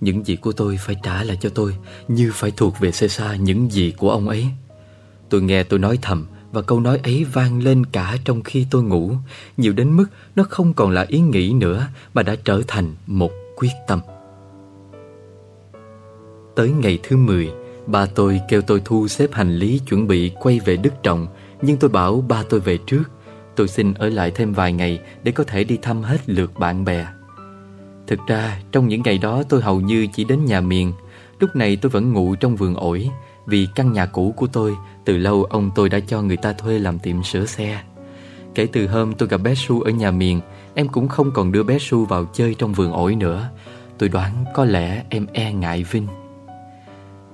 Những gì của tôi phải trả lại cho tôi, như phải thuộc về xe xa những gì của ông ấy. Tôi nghe tôi nói thầm, và câu nói ấy vang lên cả trong khi tôi ngủ. Nhiều đến mức nó không còn là ý nghĩ nữa, Mà đã trở thành một quyết tâm. Tới ngày thứ 10 Ba tôi kêu tôi thu xếp hành lý chuẩn bị quay về Đức Trọng. Nhưng tôi bảo ba tôi về trước. Tôi xin ở lại thêm vài ngày Để có thể đi thăm hết lượt bạn bè. Thực ra, trong những ngày đó tôi hầu như chỉ đến nhà miền. Lúc này tôi vẫn ngủ trong vườn ổi, Vì căn nhà cũ của tôi, từ lâu ông tôi đã cho người ta thuê làm tiệm sửa xe. Kể từ hôm tôi gặp bé Su ở nhà miền, Em cũng không còn đưa bé Su vào chơi trong vườn ổi nữa. Tôi đoán có lẽ em e ngại Vinh.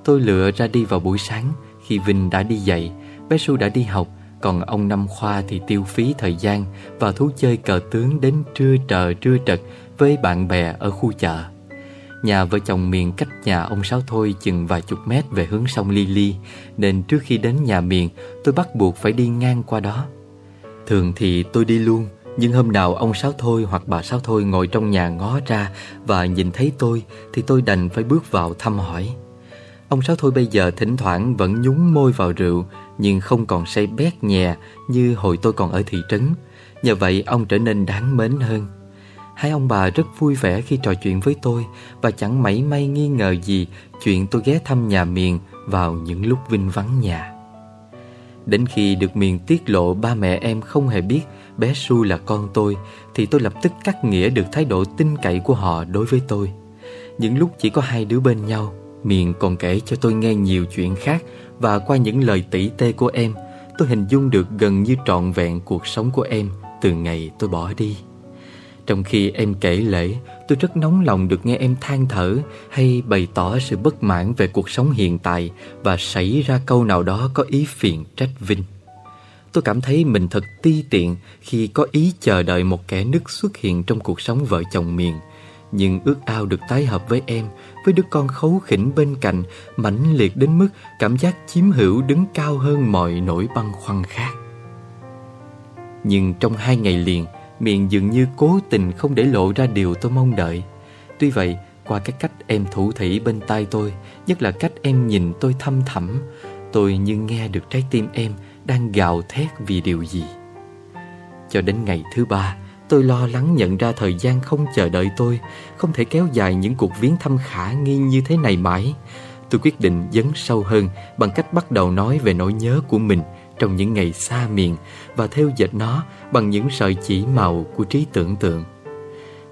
Tôi lựa ra đi vào buổi sáng, Khi Vinh đã đi dạy, Bé Su đã đi học, Còn ông Năm Khoa thì tiêu phí thời gian và thú chơi cờ tướng đến trưa trờ trưa trật với bạn bè ở khu chợ. Nhà vợ chồng miền cách nhà ông Sáu Thôi chừng vài chục mét về hướng sông Ly Ly Nên trước khi đến nhà miền, tôi bắt buộc phải đi ngang qua đó. Thường thì tôi đi luôn, Nhưng hôm nào ông Sáu Thôi hoặc bà Sáu Thôi ngồi trong nhà ngó ra Và nhìn thấy tôi, Thì tôi đành phải bước vào thăm hỏi. Ông Sáu Thôi bây giờ thỉnh thoảng vẫn nhúng môi vào rượu, Nhưng không còn say bét nhè như hồi tôi còn ở thị trấn. Nhờ vậy ông trở nên đáng mến hơn. Hai ông bà rất vui vẻ khi trò chuyện với tôi và chẳng mảy may nghi ngờ gì chuyện tôi ghé thăm nhà Miền vào những lúc Vinh vắng nhà. Đến khi được Miền tiết lộ ba mẹ em không hề biết bé Su là con tôi thì tôi lập tức cắt nghĩa được thái độ tin cậy của họ đối với tôi. Những lúc chỉ có hai đứa bên nhau, Miền còn kể cho tôi nghe nhiều chuyện khác và qua những lời tỉ tê của em, tôi hình dung được gần như trọn vẹn cuộc sống của em từ ngày tôi bỏ đi. Trong khi em kể lễ, tôi rất nóng lòng được nghe em than thở hay bày tỏ sự bất mãn về cuộc sống hiện tại và xảy ra câu nào đó có ý phiền trách Vinh. Tôi cảm thấy mình thật ti tiện khi có ý chờ đợi một kẻ nứt xuất hiện trong cuộc sống vợ chồng miền. Nhưng ước ao được tái hợp với em, với đứa con khấu khỉnh bên cạnh, mãnh liệt đến mức cảm giác chiếm hữu đứng cao hơn mọi nỗi băn khoăn khác. Nhưng trong hai ngày liền, miệng dường như cố tình không để lộ ra điều tôi mong đợi. Tuy vậy, qua cái cách em thủ thỉ bên tai tôi, nhất là cách em nhìn tôi thâm thẳm, tôi như nghe được trái tim em đang gào thét vì điều gì. Cho đến ngày thứ ba, tôi lo lắng nhận ra thời gian không chờ đợi tôi, không thể kéo dài những cuộc viếng thăm khả nghi như thế này mãi. tôi quyết định dấn sâu hơn bằng cách bắt đầu nói về nỗi nhớ của mình trong những ngày xa miền và theo dệt nó bằng những sợi chỉ màu của trí tưởng tượng.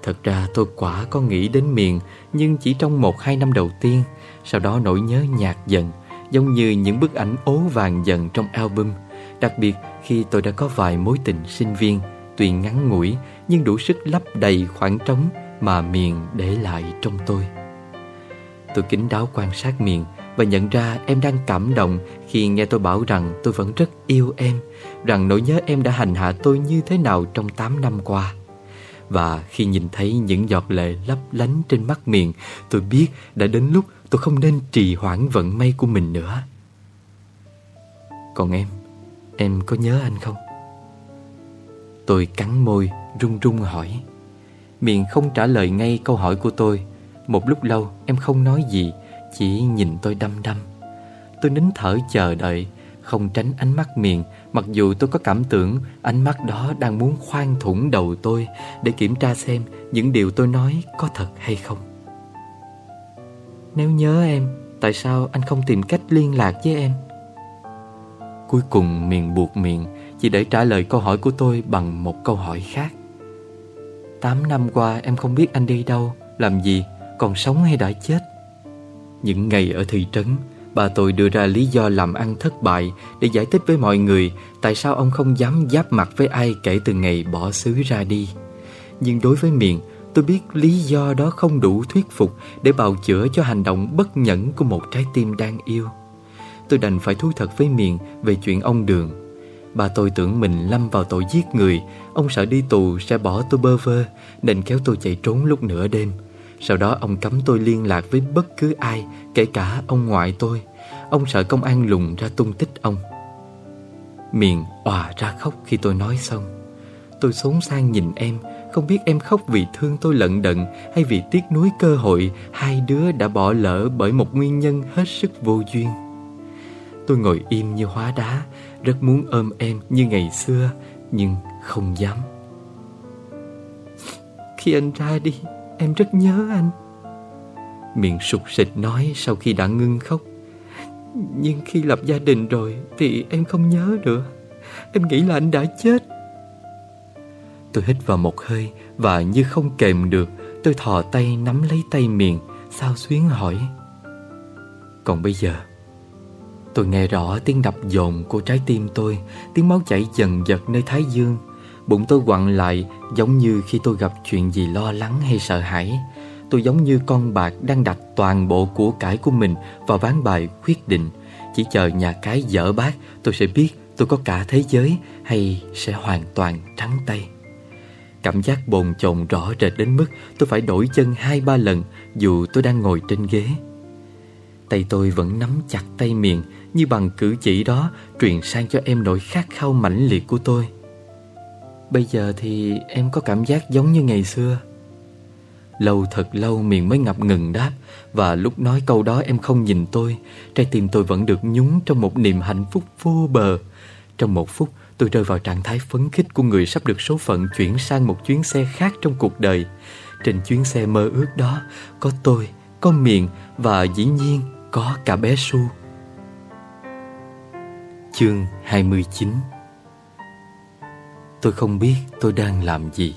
Thật ra tôi quả có nghĩ đến miền nhưng chỉ trong một hai năm đầu tiên, sau đó nỗi nhớ nhạt dần, giống như những bức ảnh ố vàng dần trong album, đặc biệt khi tôi đã có vài mối tình sinh viên, tuy ngắn ngủi nhưng đủ sức lấp đầy khoảng trống mà miền để lại trong tôi. Tôi kính đáo quan sát miền và nhận ra em đang cảm động khi nghe tôi bảo rằng tôi vẫn rất yêu em, rằng nỗi nhớ em đã hành hạ tôi như thế nào trong 8 năm qua. Và khi nhìn thấy những giọt lệ lấp lánh trên mắt miệng tôi biết đã đến lúc tôi không nên trì hoãn vận may của mình nữa. Còn em, em có nhớ anh không? Tôi cắn môi, run run hỏi. miệng không trả lời ngay câu hỏi của tôi. Một lúc lâu em không nói gì, chỉ nhìn tôi đăm đăm. Tôi nín thở chờ đợi, không tránh ánh mắt miền, mặc dù tôi có cảm tưởng ánh mắt đó đang muốn khoan thủng đầu tôi để kiểm tra xem những điều tôi nói có thật hay không. Nếu nhớ em, tại sao anh không tìm cách liên lạc với em? Cuối cùng miền buộc miệng chỉ để trả lời câu hỏi của tôi bằng một câu hỏi khác. Tám năm qua em không biết anh đi đâu, làm gì, còn sống hay đã chết. Những ngày ở thị trấn, bà tôi đưa ra lý do làm ăn thất bại để giải thích với mọi người tại sao ông không dám giáp mặt với ai kể từ ngày bỏ xứ ra đi. Nhưng đối với miệng, tôi biết lý do đó không đủ thuyết phục để bào chữa cho hành động bất nhẫn của một trái tim đang yêu. Tôi đành phải thú thật với miệng về chuyện ông Đường. Bà tôi tưởng mình lâm vào tội giết người, ông sợ đi tù sẽ bỏ tôi bơ vơ nên kéo tôi chạy trốn lúc nửa đêm. Sau đó ông cấm tôi liên lạc với bất cứ ai, Kể cả ông ngoại tôi. Ông sợ công an lùng ra tung tích ông. Miền òa ra khóc khi tôi nói xong. Tôi xốn sang nhìn em, Không biết em khóc vì thương tôi lận đận Hay vì tiếc nuối cơ hội Hai đứa đã bỏ lỡ bởi một nguyên nhân hết sức vô duyên. Tôi ngồi im như hóa đá, Rất muốn ôm em như ngày xưa, Nhưng không dám. Khi anh ra đi Em rất nhớ anh. Miệng sụt sịt nói sau khi đã ngưng khóc. Nhưng khi lập gia đình rồi Thì em không nhớ nữa. Em nghĩ là anh đã chết. Tôi hít vào một hơi Và như không kềm được, Tôi thò tay nắm lấy tay miệng Sao xuyến hỏi. Còn bây giờ, Tôi nghe rõ tiếng đập dồn của trái tim tôi, Tiếng máu chảy dần dật nơi thái dương. Bụng tôi quặn lại, giống như khi tôi gặp chuyện gì lo lắng hay sợ hãi. Tôi giống như con bạc đang đặt toàn bộ của cải của mình vào ván bài quyết định. Chỉ chờ nhà cái dở bát, tôi sẽ biết tôi có cả thế giới hay sẽ hoàn toàn trắng tay. Cảm giác bồn chồn rõ rệt đến mức tôi phải đổi chân hai ba lần dù tôi đang ngồi trên ghế. Tay tôi vẫn nắm chặt tay miệng như bằng cử chỉ đó truyền sang cho em nỗi khát khao mãnh liệt của tôi. Bây giờ thì em có cảm giác giống như ngày xưa. Lâu thật lâu miệng mới ngập ngừng đáp Và lúc nói câu đó em không nhìn tôi. Trái tim tôi vẫn được nhúng trong một niềm hạnh phúc vô bờ. Trong một phút tôi rơi vào trạng thái phấn khích của người sắp được số phận chuyển sang một chuyến xe khác trong cuộc đời. Trên chuyến xe mơ ước đó Có tôi, có miệng và dĩ nhiên có cả bé Su. Chương 29 Tôi không biết tôi đang làm gì.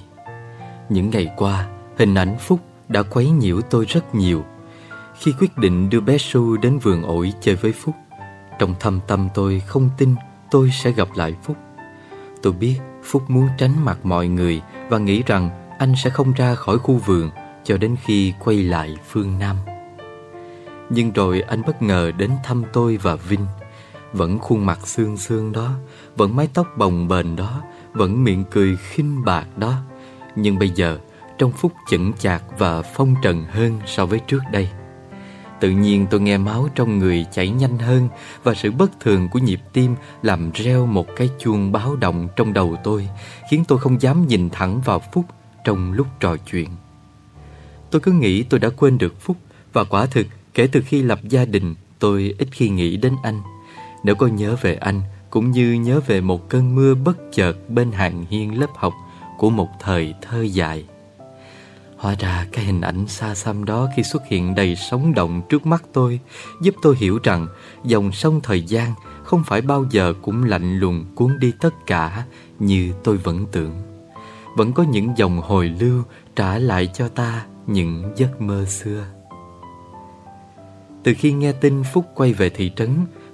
Những ngày qua, Hình ảnh Phúc đã quấy nhiễu tôi rất nhiều. Khi quyết định đưa bé Su đến vườn ổi chơi với Phúc, Trong thâm tâm tôi không tin tôi sẽ gặp lại Phúc. Tôi biết Phúc muốn tránh mặt mọi người Và nghĩ rằng anh sẽ không ra khỏi khu vườn Cho đến khi quay lại phương Nam. Nhưng rồi anh bất ngờ đến thăm tôi và Vinh. Vẫn khuôn mặt xương xương đó, Vẫn mái tóc bồng bềnh đó vẫn miệng cười khinh bạc đó. Nhưng bây giờ, Trong phút chững chạc và phong trần hơn so với trước đây, Tự nhiên tôi nghe máu trong người chảy nhanh hơn Và sự bất thường của nhịp tim Làm reo một cái chuông báo động trong đầu tôi, Khiến tôi không dám nhìn thẳng vào Phúc Trong lúc trò chuyện. Tôi cứ nghĩ tôi đã quên được Phúc Và quả thực kể từ khi lập gia đình, Tôi ít khi nghĩ đến anh. Nếu có nhớ về anh cũng như nhớ về một cơn mưa bất chợt bên hàng hiên lớp học của một thời thơ dài. Hóa ra cái hình ảnh xa xăm đó khi xuất hiện đầy sống động trước mắt tôi Giúp tôi hiểu rằng dòng sông thời gian không phải bao giờ cũng lạnh lùng cuốn đi tất cả như tôi vẫn tưởng Vẫn có những dòng hồi lưu trả lại cho ta những giấc mơ xưa Từ khi nghe tin Phúc quay về thị trấn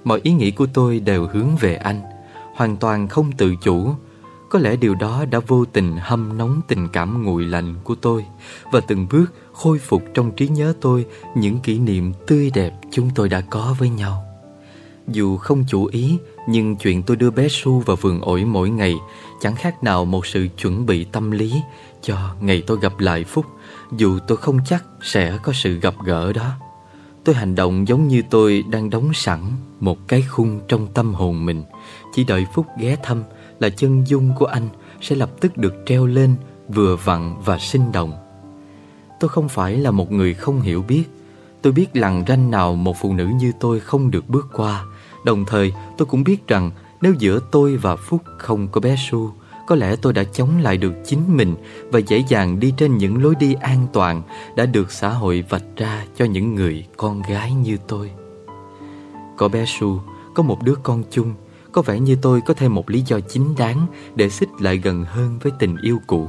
Mọi ý nghĩ của tôi đều hướng về anh Hoàn toàn không tự chủ có lẽ điều đó đã vô tình hâm nóng tình cảm nguội lạnh của tôi và từng bước khôi phục trong trí nhớ tôi những kỷ niệm tươi đẹp chúng tôi đã có với nhau. Dù không chủ ý, nhưng chuyện tôi đưa bé Su vào vườn ổi mỗi ngày chẳng khác nào một sự chuẩn bị tâm lý cho ngày tôi gặp lại Phúc, dù tôi không chắc sẽ có sự gặp gỡ đó. Tôi hành động giống như tôi đang đóng sẵn một cái khung trong tâm hồn mình, chỉ đợi phút ghé thăm là chân dung của anh sẽ lập tức được treo lên vừa vặn và sinh động. Tôi không phải là một người không hiểu biết. Tôi biết lằn ranh nào một phụ nữ như tôi không được bước qua. Đồng thời tôi cũng biết rằng nếu giữa tôi và Phúc không có bé Su, có lẽ tôi đã chống lại được chính mình và dễ dàng đi trên những lối đi an toàn đã được xã hội vạch ra cho những người con gái như tôi. Có bé Su, có một đứa con chung có vẻ như tôi có thêm một lý do chính đáng để xích lại gần hơn với tình yêu cũ,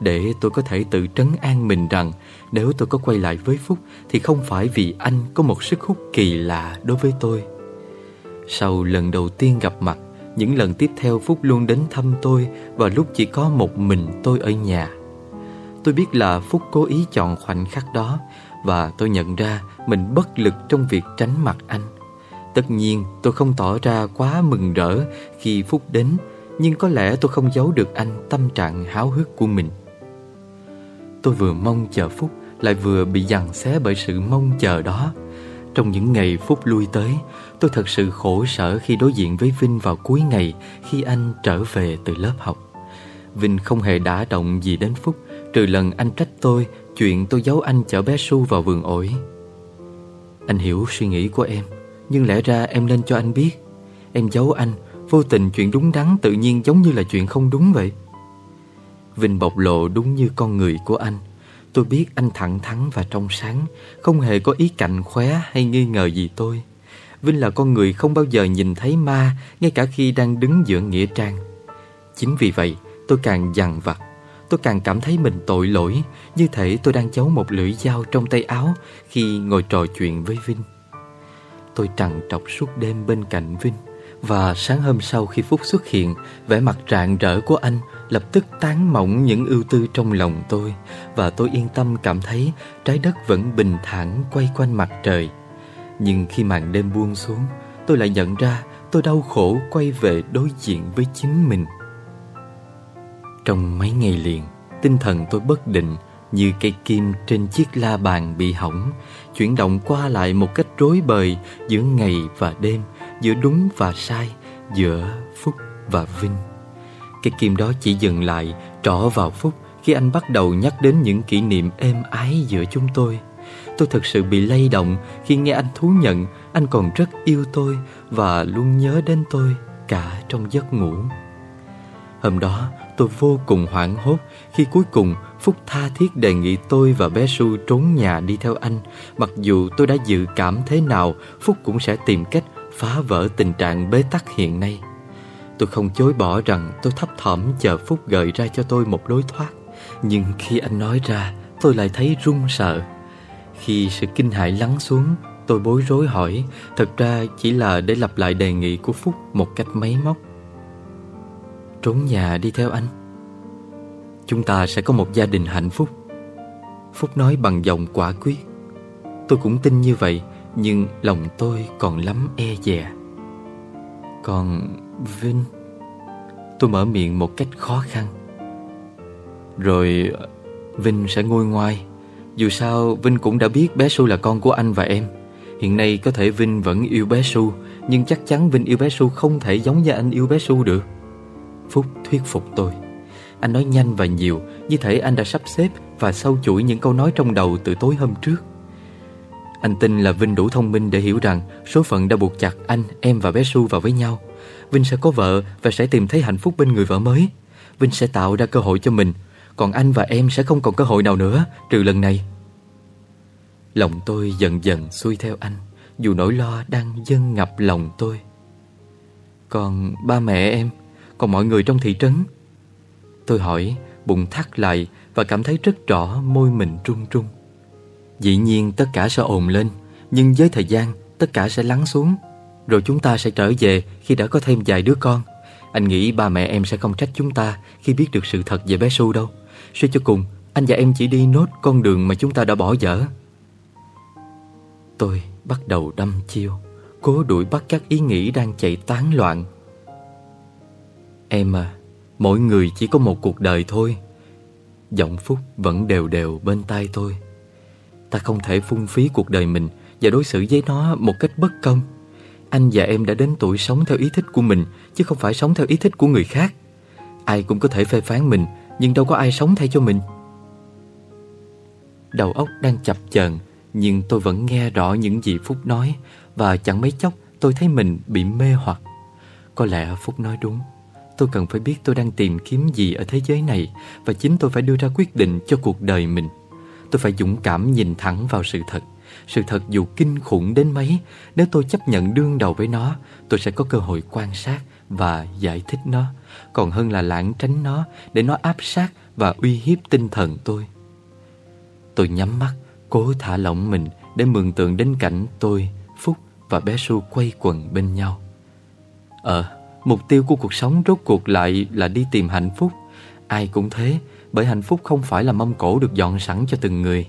để tôi có thể tự trấn an mình rằng nếu tôi có quay lại với Phúc thì không phải vì anh có một sức hút kỳ lạ đối với tôi. Sau lần đầu tiên gặp mặt, những lần tiếp theo Phúc luôn đến thăm tôi vào lúc chỉ có một mình tôi ở nhà. Tôi biết là Phúc cố ý chọn khoảnh khắc đó và tôi nhận ra mình bất lực trong việc tránh mặt anh. Tất nhiên, tôi không tỏ ra quá mừng rỡ khi Phúc đến, Nhưng có lẽ tôi không giấu được anh tâm trạng háo hức của mình Tôi vừa mong chờ Phúc, Lại vừa bị giằng xé bởi sự mong chờ đó Trong những ngày Phúc lui tới Tôi thật sự khổ sở khi đối diện với Vinh vào cuối ngày Khi anh trở về từ lớp học. Vinh không hề đả động gì đến Phúc, Trừ lần anh trách tôi, Chuyện tôi giấu anh chở bé Su vào vườn ổi. Anh hiểu suy nghĩ của em, nhưng lẽ ra em nên cho anh biết. Em giấu anh, Vô tình chuyện đúng đắn tự nhiên giống như là chuyện không đúng vậy. Vinh bộc lộ đúng như con người của anh. Tôi biết anh thẳng thắn và trong sáng, Không hề có ý cạnh khóe hay nghi ngờ gì tôi. Vinh là con người không bao giờ nhìn thấy ma, Ngay cả khi đang đứng giữa Nghĩa Trang. Chính vì vậy, tôi càng dằn vặt. Tôi càng cảm thấy mình tội lỗi, Như thể tôi đang giấu một lưỡi dao trong tay áo Khi ngồi trò chuyện với Vinh. Tôi trằn trọc suốt đêm bên cạnh Vinh, Và sáng hôm sau khi Phúc xuất hiện, vẻ mặt rạng rỡ của anh Lập tức tán mỏng những ưu tư trong lòng tôi, Và tôi yên tâm cảm thấy Trái đất vẫn bình thản quay quanh mặt trời. Nhưng khi màn đêm buông xuống Tôi lại nhận ra tôi đau khổ quay về đối diện với chính mình Trong mấy ngày liền Tinh thần tôi bất định như cây kim trên chiếc la bàn bị hỏng, chuyển động qua lại một cách rối bời giữa ngày và đêm, giữa đúng và sai, giữa Phúc và Vinh. Cây kim đó chỉ dừng lại, trỏ vào Phúc khi anh bắt đầu nhắc đến những kỷ niệm êm ái giữa chúng tôi. Tôi thực sự bị lay động. Khi nghe anh thú nhận, anh còn rất yêu tôi và luôn nhớ đến tôi cả trong giấc ngủ. Hôm đó, tôi vô cùng hoảng hốt khi cuối cùng Phúc tha thiết đề nghị tôi và bé Su trốn nhà đi theo anh. Mặc dù tôi đã dự cảm thế nào, Phúc cũng sẽ tìm cách phá vỡ tình trạng bế tắc hiện nay. Tôi không chối bỏ rằng tôi thấp thỏm chờ Phúc gợi ra cho tôi một lối thoát. Nhưng khi anh nói ra, tôi lại thấy run sợ. Khi sự kinh hãi lắng xuống, Tôi bối rối hỏi, Thật ra chỉ là để lặp lại đề nghị của Phúc một cách máy móc. Trốn nhà đi theo anh. Chúng ta sẽ có một gia đình hạnh phúc. Phúc nói bằng giọng quả quyết. Tôi cũng tin như vậy, Nhưng lòng tôi còn lắm e dè. Còn Vinh? Tôi mở miệng một cách khó khăn. Rồi Vinh sẽ ngôi ngoài. Dù sao Vinh cũng đã biết bé Su là con của anh và em. Hiện nay có thể Vinh vẫn yêu bé Su Nhưng chắc chắn Vinh yêu bé Su không thể giống như anh yêu bé Su được. Phúc thuyết phục tôi. Anh nói nhanh và nhiều Như thể anh đã sắp xếp Và sâu chuỗi những câu nói trong đầu từ tối hôm trước. Anh tin là Vinh đủ thông minh để hiểu rằng Số phận đã buộc chặt anh, em và bé Su vào với nhau. Vinh sẽ có vợ Và sẽ tìm thấy hạnh phúc bên người vợ mới. Vinh sẽ tạo ra cơ hội cho mình. Còn anh và em sẽ không còn cơ hội nào nữa, Trừ lần này. Lòng tôi dần dần xuôi theo anh, Dù nỗi lo đang dâng ngập lòng tôi. Còn ba mẹ em, Còn mọi người trong thị trấn? Tôi hỏi, Bụng thắt lại Và cảm thấy rất rõ môi mình trung trung Dĩ nhiên tất cả sẽ ồn lên, Nhưng với thời gian, Tất cả sẽ lắng xuống. Rồi chúng ta sẽ trở về Khi đã có thêm vài đứa con. Anh nghĩ ba mẹ em sẽ không trách chúng ta Khi biết được sự thật về bé Su đâu. Suy cho cùng, Anh và em chỉ đi nốt con đường mà chúng ta đã bỏ dở. Tôi bắt đầu đâm chiêu, Cố đuổi bắt các ý nghĩ đang chạy tán loạn. Em à Mỗi người chỉ có một cuộc đời thôi. Giọng Phúc vẫn đều đều bên tai tôi. Ta không thể phung phí cuộc đời mình Và đối xử với nó một cách bất công. Anh và em đã đến tuổi sống theo ý thích của mình, Chứ không phải sống theo ý thích của người khác. Ai cũng có thể phê phán mình nhưng đâu có ai sống thay cho mình. Đầu óc đang chập chờn, Nhưng tôi vẫn nghe rõ những gì Phúc nói, Và chẳng mấy chốc tôi thấy mình bị mê hoặc. Có lẽ Phúc nói đúng. Tôi cần phải biết tôi đang tìm kiếm gì ở thế giới này, Và chính tôi phải đưa ra quyết định cho cuộc đời mình. Tôi phải dũng cảm nhìn thẳng vào sự thật. Sự thật dù kinh khủng đến mấy, Nếu tôi chấp nhận đương đầu với nó, Tôi sẽ có cơ hội quan sát và giải thích nó. Còn hơn là lãng tránh nó Để nó áp sát và uy hiếp tinh thần tôi. Tôi nhắm mắt Cố thả lỏng mình Để mường tượng đến cảnh tôi, Phúc và bé Su quay quần bên nhau. Ờ Mục tiêu của cuộc sống rốt cuộc lại là đi tìm hạnh phúc. Ai cũng thế Bởi hạnh phúc không phải là mâm cổ được dọn sẵn cho từng người.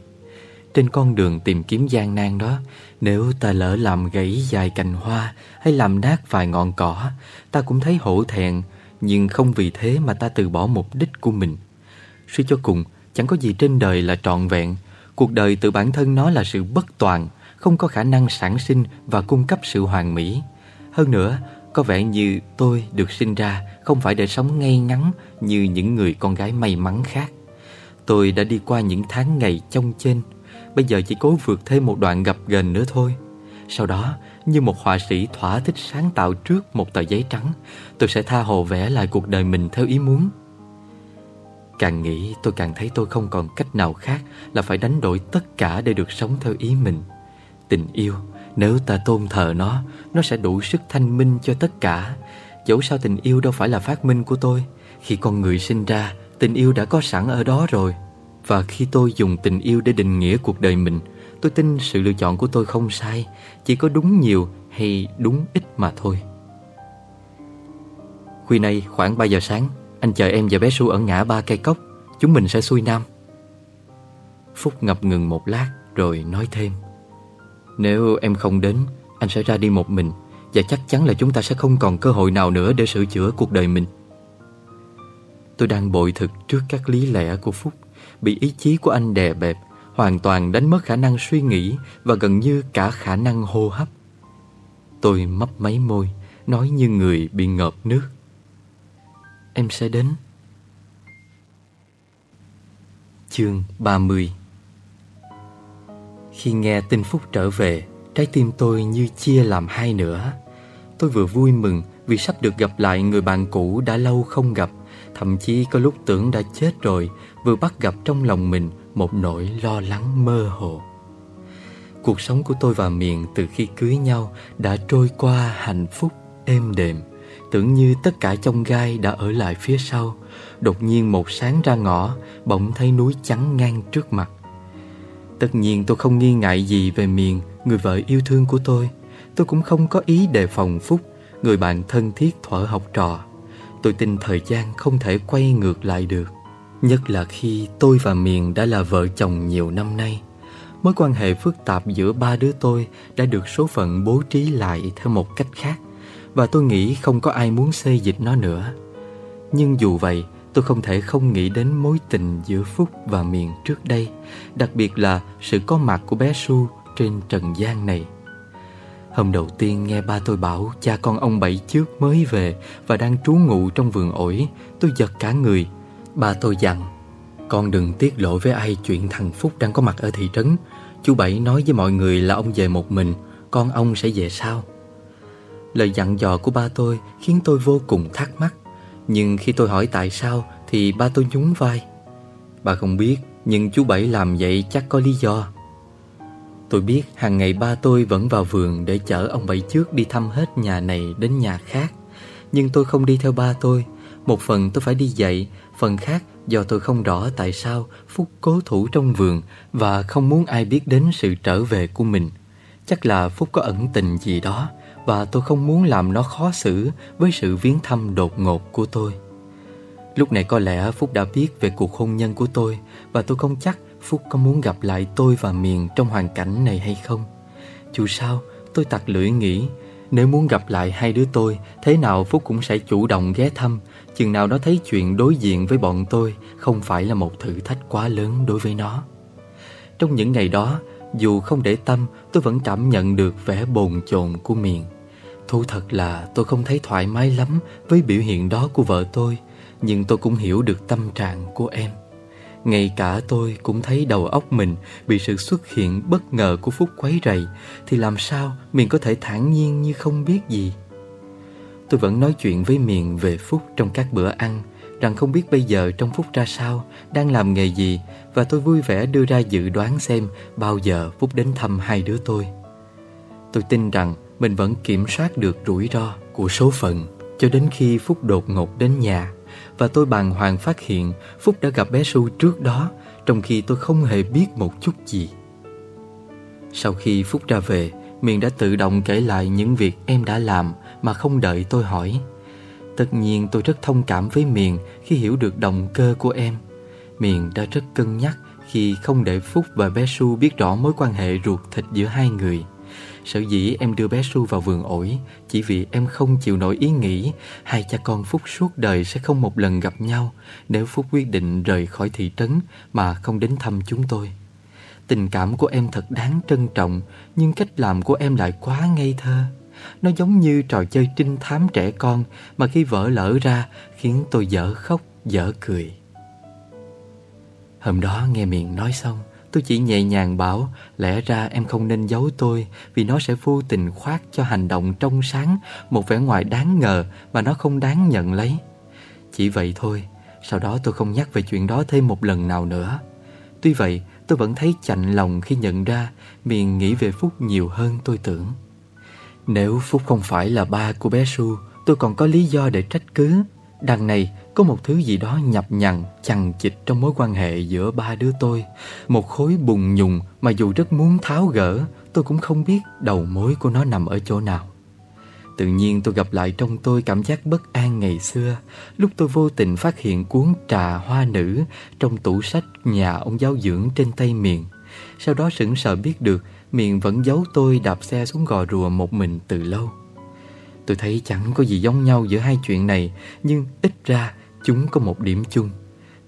Trên con đường tìm kiếm gian nan đó Nếu ta lỡ làm gãy vài cành hoa Hay làm nát vài ngọn cỏ Ta cũng thấy hổ thẹn nhưng không vì thế mà ta từ bỏ mục đích của mình Suy cho cùng Chẳng có gì trên đời là trọn vẹn Cuộc đời tự bản thân nó là sự bất toàn Không có khả năng sản sinh và cung cấp sự hoàn mỹ Hơn nữa có vẻ như tôi được sinh ra không phải để sống ngay ngắn như những người con gái may mắn khác. Tôi đã đi qua những tháng ngày trong trên, bây giờ chỉ cố vượt thêm một đoạn gập ghềnh nữa thôi. Sau đó, như một họa sĩ thỏa thích sáng tạo trước một tờ giấy trắng, tôi sẽ tha hồ vẽ lại cuộc đời mình theo ý muốn. Càng nghĩ tôi càng thấy tôi không còn cách nào khác là phải đánh đổi tất cả để được sống theo ý mình. Tình yêu nếu ta tôn thờ nó Nó sẽ đủ sức thanh minh cho tất cả Dẫu sao tình yêu đâu phải là phát minh của tôi Khi con người sinh ra Tình yêu đã có sẵn ở đó rồi Và khi tôi dùng tình yêu để định nghĩa cuộc đời mình Tôi tin sự lựa chọn của tôi không sai, Chỉ có đúng nhiều hay đúng ít mà thôi. Khuya nay khoảng 3 giờ sáng, Anh chờ em và bé Su ở ngã ba cây cốc. Chúng mình sẽ xuôi nam. Phúc ngập ngừng một lát Rồi nói thêm. Nếu em không đến, Anh sẽ ra đi một mình Và chắc chắn là chúng ta sẽ không còn cơ hội nào nữa Để sửa chữa cuộc đời mình. Tôi đang bội thực trước các lý lẽ của Phúc, Bị ý chí của anh đè bẹp Hoàn toàn đánh mất khả năng suy nghĩ Và gần như cả khả năng hô hấp. Tôi mấp máy môi, Nói như người bị ngợp nước. Em sẽ đến. Chương 30 khi nghe tin Phúc trở về, Trái tim tôi như chia làm hai nửa. Tôi vừa vui mừng Vì sắp được gặp lại người bạn cũ đã lâu không gặp, Thậm chí có lúc tưởng đã chết rồi, Vừa bắt gặp trong lòng mình một nỗi lo lắng mơ hồ. Cuộc sống của tôi và Miền từ khi cưới nhau Đã trôi qua hạnh phúc, êm đềm Tưởng như tất cả trong gai đã ở lại phía sau. Đột nhiên một sáng ra ngõ Bỗng thấy núi trắng ngang trước mặt. Tất nhiên tôi không nghi ngại gì về miền Người vợ yêu thương của tôi. Tôi cũng không có ý đề phòng Phúc Người bạn thân thiết thuở học trò. Tôi tin thời gian không thể quay ngược lại được. Nhất là khi tôi và Miền đã là vợ chồng nhiều năm nay. Mối quan hệ phức tạp giữa ba đứa tôi Đã được số phận bố trí lại theo một cách khác, Và tôi nghĩ không có ai muốn xê dịch nó nữa. Nhưng dù vậy, Tôi không thể không nghĩ đến mối tình giữa Phúc và Miền trước đây, Đặc biệt là sự có mặt của bé Su trên trần gian này. Hôm đầu tiên nghe ba tôi bảo cha con ông Bảy trước mới về Và đang trú ngụ trong vườn ổi, Tôi giật cả người Ba tôi dặn Con đừng tiết lộ với ai chuyện thằng Phúc đang có mặt ở thị trấn. Chú Bảy nói với mọi người là ông về một mình, Con ông sẽ về sau. Lời dặn dò của ba tôi khiến tôi vô cùng thắc mắc, nhưng khi tôi hỏi tại sao Thì ba tôi nhún vai. Bà không biết, Nhưng chú Bảy làm vậy chắc có lý do. Tôi biết hàng ngày ba tôi vẫn vào vườn Để chở ông Bảy trước đi thăm hết nhà này đến nhà khác, Nhưng tôi không đi theo ba tôi. Một phần tôi phải đi dạy, Phần khác do tôi không rõ tại sao Phúc cố thủ trong vườn Và không muốn ai biết đến sự trở về của mình. Chắc là Phúc có ẩn tình gì đó Và tôi không muốn làm nó khó xử Với sự viếng thăm đột ngột của tôi. Lúc này có lẽ Phúc đã biết về cuộc hôn nhân của tôi Và tôi không chắc Phúc có muốn gặp lại tôi và Miền trong hoàn cảnh này hay không. Dù sao, tôi tặc lưỡi nghĩ, Nếu muốn gặp lại hai đứa tôi, Thế nào Phúc cũng sẽ chủ động ghé thăm Chừng nào nó thấy chuyện đối diện với bọn tôi, Không phải là một thử thách quá lớn đối với nó. Trong những ngày đó, Dù không để tâm, Tôi vẫn cảm nhận được vẻ bồn chồn của Miền thu thật là tôi không thấy thoải mái lắm Với biểu hiện đó của vợ tôi, nhưng tôi cũng hiểu được tâm trạng của em. Ngay cả tôi cũng thấy đầu óc mình Bị sự xuất hiện bất ngờ của Phúc quấy rầy, Thì làm sao mình có thể thản nhiên như không biết gì? Tôi vẫn nói chuyện với Miền về Phúc trong các bữa ăn, Rằng không biết bây giờ trong Phúc ra sao, Đang làm nghề gì, Và tôi vui vẻ đưa ra dự đoán xem Bao giờ Phúc đến thăm hai đứa tôi. Tôi tin rằng mình vẫn kiểm soát được rủi ro của số phận Cho đến khi Phúc đột ngột đến nhà, và tôi bàng hoàng phát hiện Phúc đã gặp bé Su trước đó, Trong khi tôi không hề biết một chút gì. Sau khi Phúc ra về Miền đã tự động kể lại những việc em đã làm Mà không đợi tôi hỏi. Tất nhiên tôi rất thông cảm với Miền Khi hiểu được động cơ của em. Miền đã rất cân nhắc Khi không để Phúc và bé Su biết rõ mối quan hệ ruột thịt giữa hai người. Sở dĩ em đưa bé Su vào vườn ổi, Chỉ vì em không chịu nổi ý nghĩ Hai cha con Phúc suốt đời sẽ không một lần gặp nhau Nếu Phúc quyết định rời khỏi thị trấn Mà không đến thăm chúng tôi. Tình cảm của em thật đáng trân trọng, Nhưng cách làm của em lại quá ngây thơ. Nó giống như trò chơi trinh thám trẻ con Mà khi vỡ lỡ ra Khiến tôi dở khóc, dở cười. Hôm đó nghe miệng nói xong, Tôi chỉ nhẹ nhàng bảo, Lẽ ra em không nên giấu tôi, Vì nó sẽ vô tình khoác cho hành động trong sáng Một vẻ ngoài đáng ngờ Mà nó không đáng nhận lấy. Chỉ vậy thôi, Sau đó tôi không nhắc về chuyện đó thêm một lần nào nữa. Tuy vậy tôi vẫn thấy chạnh lòng khi nhận ra Miền nghĩ về Phúc nhiều hơn tôi tưởng. Nếu Phúc không phải là ba của bé Su Tôi còn có lý do để trách cứ. Đằng này có một thứ gì đó nhập nhằn, chằng chịt trong mối quan hệ giữa ba đứa tôi. Một khối bùng nhùng mà dù rất muốn tháo gỡ Tôi cũng không biết đầu mối của nó nằm ở chỗ nào. Tự nhiên tôi gặp lại trong tôi cảm giác bất an ngày xưa. Lúc tôi vô tình phát hiện cuốn trà hoa nữ Trong tủ sách nhà ông giáo dưỡng trên tay miền Sau đó sững sờ biết được Miền vẫn giấu tôi đạp xe xuống gò rùa một mình từ lâu. Tôi thấy chẳng có gì giống nhau giữa hai chuyện này, Nhưng ít ra chúng có một điểm chung.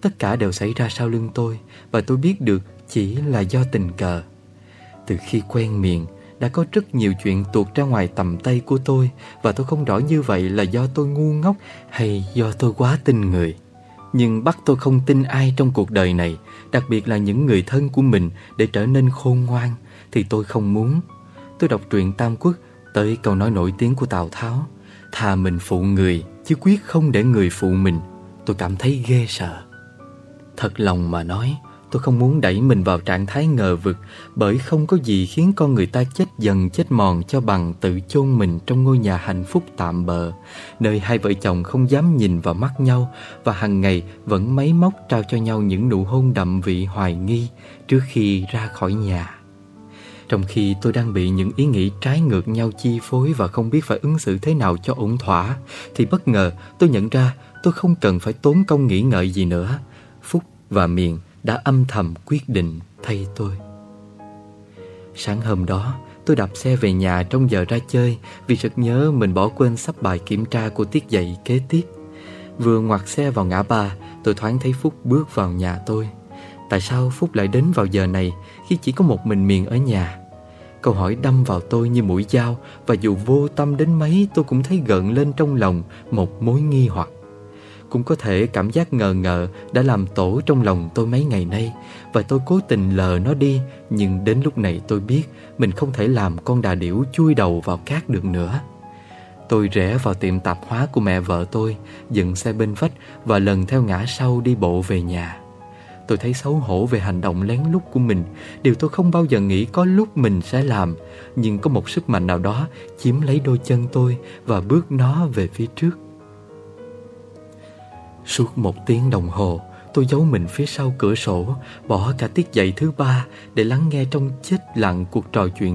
Tất cả đều xảy ra sau lưng tôi, Và tôi biết được chỉ là do tình cờ. Từ khi quen miệng đã có rất nhiều chuyện tuột ra ngoài tầm tay của tôi, Và tôi không rõ như vậy là do tôi ngu ngốc Hay do tôi quá tin người. Nhưng bắt tôi không tin ai trong cuộc đời này, Đặc biệt là những người thân của mình, Để trở nên khôn ngoan, Thì tôi không muốn. Tôi đọc truyện Tam Quốc Tới câu nói nổi tiếng của Tào Tháo Thà mình phụ người, Chứ quyết không để người phụ mình. Tôi cảm thấy ghê sợ. Thật lòng mà nói Tôi không muốn đẩy mình vào trạng thái ngờ vực Bởi không có gì khiến con người ta chết dần chết mòn cho bằng tự chôn mình trong ngôi nhà hạnh phúc tạm bờ Nơi hai vợ chồng không dám nhìn vào mắt nhau Và hàng ngày vẫn máy móc trao cho nhau những nụ hôn đậm vị hoài nghi Trước khi ra khỏi nhà trong khi tôi đang bị những ý nghĩ trái ngược nhau chi phối và không biết phải ứng xử thế nào cho ổn thỏa, thì bất ngờ tôi nhận ra tôi không cần phải tốn công nghĩ ngợi gì nữa. Phúc và Miền đã âm thầm quyết định thay tôi. Sáng hôm đó, tôi đạp xe về nhà trong giờ ra chơi vì sực nhớ mình bỏ quên sắp bài kiểm tra của tiết dạy kế tiếp. Vừa ngoặt xe vào ngã ba, tôi thoáng thấy Phúc bước vào nhà tôi. Tại sao Phúc lại đến vào giờ này khi chỉ có một mình Miền ở nhà? Câu hỏi đâm vào tôi như mũi dao Và dù vô tâm đến mấy tôi cũng thấy gợn lên trong lòng một mối nghi hoặc cũng có thể cảm giác ngờ ngợ đã làm tổ trong lòng tôi mấy ngày nay. Và tôi cố tình lờ nó đi, Nhưng đến lúc này tôi biết mình không thể làm con đà điểu chui đầu vào cát được nữa. Tôi rẽ vào tiệm tạp hóa của mẹ vợ tôi, Dựng xe bên vách và lần theo ngã sau đi bộ về nhà. Tôi thấy xấu hổ về hành động lén lút của mình, Điều tôi không bao giờ nghĩ có lúc mình sẽ làm. Nhưng có một sức mạnh nào đó Chiếm lấy đôi chân tôi Và bước nó về phía trước. Suốt một tiếng đồng hồ, Tôi giấu mình phía sau cửa sổ, Bỏ cả tiết dạy thứ ba Để lắng nghe trong chết lặng cuộc trò chuyện